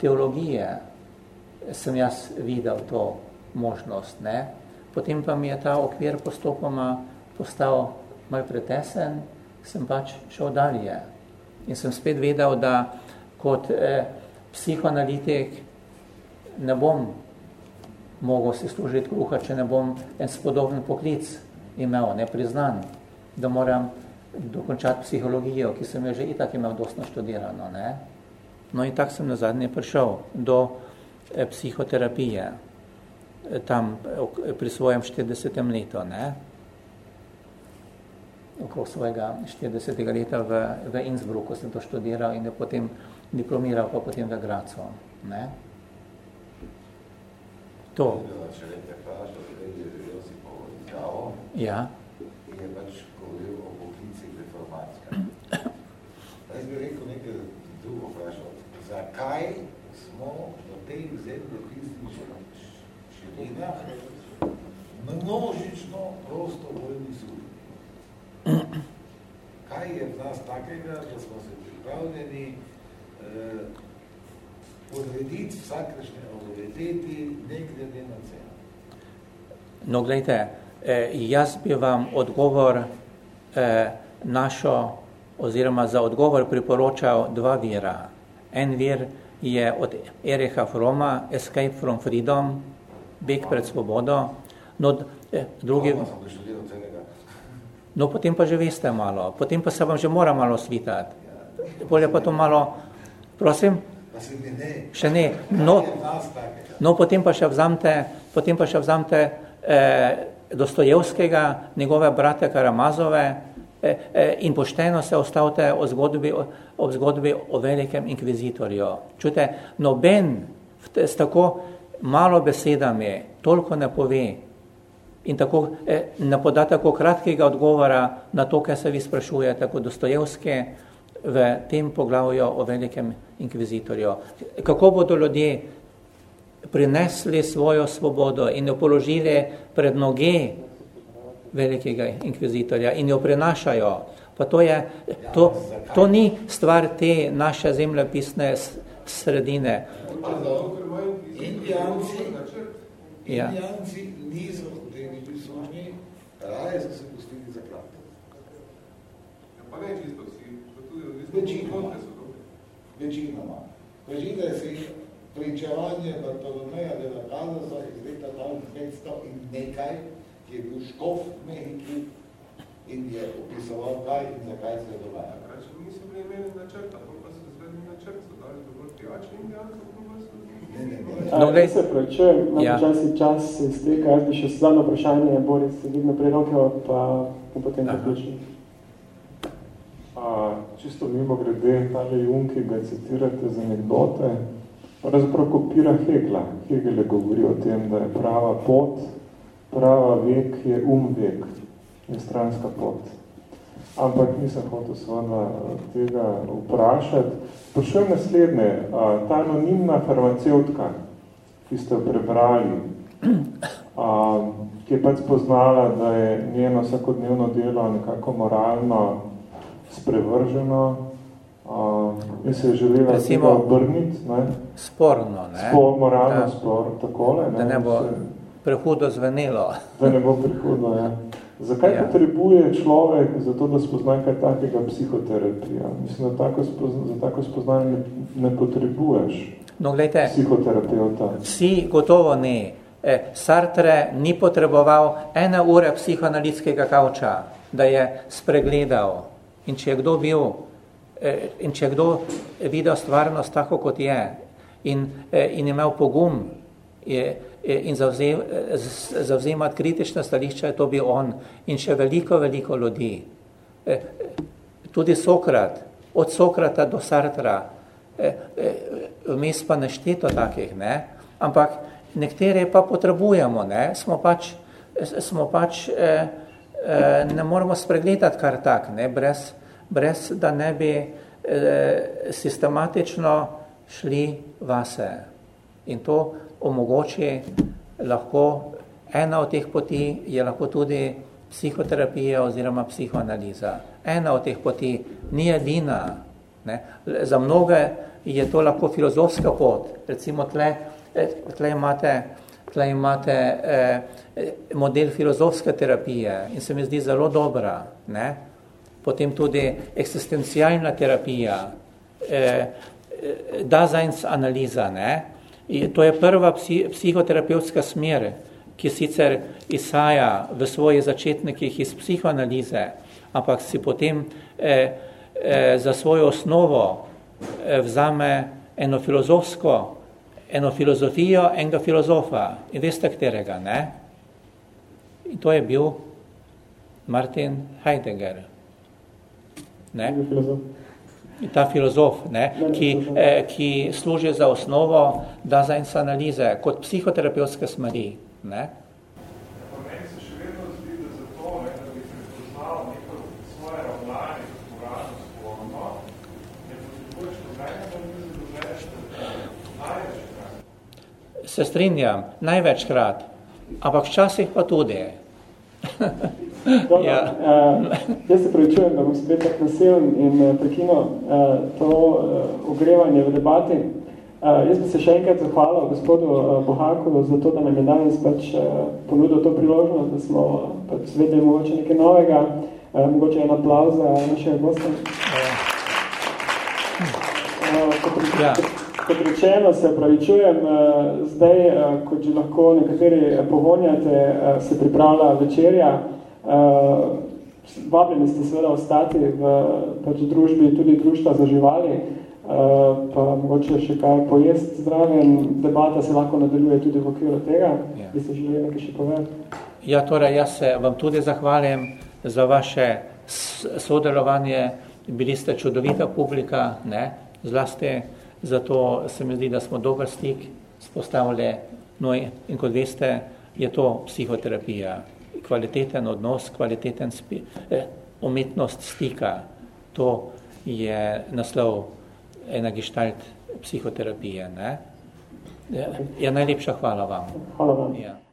teologije sem jaz videl to možnost. Ne. Potem pa mi je ta okvir postopoma postal malo pretesen, sem pač šel dalje. In sem spet vedel, da kot eh, psihoanalitik ne bom mogel si služiti kruha, če ne bom en spodoben poklic imel, ne priznan, da moram dokončati psihologijo, ki sem jo že itak imel dostno študirano. Ne? No in tak sem nazadnje prišel do eh, psihoterapije tam pri svojem 40. letu. Ne? okrog svojega 40. leta v, v Innsbrucku sem to študiral in je potem diplomiral pa potem v Gracu. Ne? To. Ja. In je pač govoril o poklicih reformatskem. Jaz bi rekel nekaj drugo vprašal. Zakaj smo v tej zemljepisnih širinah množično prostovoljni službi? Kaj je v nas takega, da smo se pripravljeni eh, podrediti vsakršne autoriteti, ne glede na ceno? No, gledajte, eh, jaz bi vam odgovor eh, našo, oziroma za odgovor priporočal dva vira. En vir je od Ericha Froma, Escape from Freedom, Beg pred svobodo, no, eh, drugi... No, potem pa že veste malo, potem pa se vam že mora malo svitati. Bolje pa to malo, prosim? Še ne. No, no potem pa še vzamte, potem pa še vzamte eh, Dostojevskega, njegove brate Karamazove eh, eh, in pošteno se ostavite o zgodbi, o, o zgodbi o velikem inkvizitorju. Čute, noben s tako malo besedami toliko ne pove in tako eh, ne poda tako kratkega odgovora na to, kaj se vi sprašujete, kot Dostojevski v tem poglavju o velikem inkvizitorju. Kako bodo ljudje prinesli svojo svobodo in jo položili pred noge velikega inkvizitorja in jo prenašajo. Pa to, je, to, to ni stvar te naše zemljepisne sredine. Indijanci, ja. indijanci niso biti služni, raje so se pustili za krat. Ja, pa ne čisto vsi, pa tudi Večinoma. Večinoma. Večina si pričevanje Bartolomeja de la Casasa iz leta 1500 in nekaj, ki je bil škof v Mehiki in je opisoval kaj in zakaj se je dogajalo. Kaj, če niso bili imeli načrta, pa so zvedli načrt, so dali dovolj No, gled... se pravičujem, na ja. počasi čas se izteka, jaz bi še zadnjo vprašanje, Boris, se vidno prej roke, pa potem zaključim. Čisto mimo grede, tale Jung, ki ga citirate z anekdote, pravzaprav kopira Hegla. Hegel je govori o tem, da je prava pot, prava vek je um vek, je stranska pot. Ampak nisem hotel seveda tega vprašati. Sprašujem naslednje, ta anonimna farmacevtka, ki ste jo prebrali, a, ki je pač spoznala, da je njeno vsakodnevno delo nekako moralno sprevrženo in se je želela Recimo, obrniti. Ne? Sporno, ne? Spor, moralno ja. spor, takole. Ne? Da ne bo prehudo zvenelo. Da ne bo prehudo, ja. Zakaj ja. potrebuje človek za to, da spozna kaj takega psihoterapija? Mislim, da tako spozna, za tako spoznanje ne, ne potrebuješ no, gledajte, psihoterapeuta. Vsi gotovo ne. E, Sartre ni potreboval ene ure psihoanalitskega kavča, da je spregledal In če je kdo bil, eh, in če je kdo videl stvarnost tako, kot je, in, eh, in imel pogum je, in zavzem, zavzemati kritične stališče, to bi on in še veliko, veliko ljudi. Eh, tudi Sokrat, od Sokrata do Sartra, vmes pa nešteto takih, ne? ampak nekatere pa potrebujemo, ne? Smo pač, smo pač eh, ne moremo spregledati kar tak, ne, brez, brez da ne bi eh, sistematično šli vase. In to omogoči lahko, ena od teh poti je lahko tudi psihoterapija oziroma psihoanaliza. Ena od teh poti ni edina. Ne. Za mnoge je to lahko filozofska pot. Recimo tle, eh, tle imate, tle imate eh, model filozofske terapije in se mi zdi zelo dobra. Ne? Potem tudi eksistencialna terapija, eh, Daseins analiza. Ne? In to je prva psi, psihoterapevtska smer, ki sicer izhaja v svojih začetnikih iz psihoanalize, ampak si potem eh, eh, za svojo osnovo eh, vzame eno filozofsko, eno filozofijo enega filozofa. In veste, katerega, ne? In to je bil Martin Heidegger. Ne? ta filozof, ne, ki, eh, ki služi za osnovo Daseinsa analize kot psihoterapevtske smeri. Ne. Se strinjam, največkrat, ampak včasih pa tudi. Dobro, ja. uh, jaz se pravičujem, da bom spet tak nasilen in uh, prekino uh, to uh, ogrevanje v debati. Uh, jaz bi se še enkrat zahvalil gospodu uh, Bohaku za to, da nam je danes pač uh, ponudil to priložnost, da smo pač zvedeli mogoče nekaj novega, uh, mogoče en aplauz za našega gosta. Uh, ja. Kot rečeno, se pravičujem, uh, zdaj, uh, kot že lahko nekateri pogonjate, uh, se pripravlja večerja, vabljeni ste seveda ostati v pač družbi tudi društva za živali, pa mogoče še kaj pojesti zdraven, debata se lahko nadaljuje tudi v okviru tega, ja. bi se želeli nekaj še povedati. Ja, torej, jaz se vam tudi zahvalim za vaše sodelovanje, bili ste čudovita publika, ne, zlasti, zato se mi zdi, da smo dober stik spostavili, no in kot veste, je to psihoterapija kvaliteten odnos, kvaliteten spi, eh, umetnost stika. To je naslov ena gestalt psihoterapije. Ne? Ja, najlepša hvala vam. Hvala vam. Ja.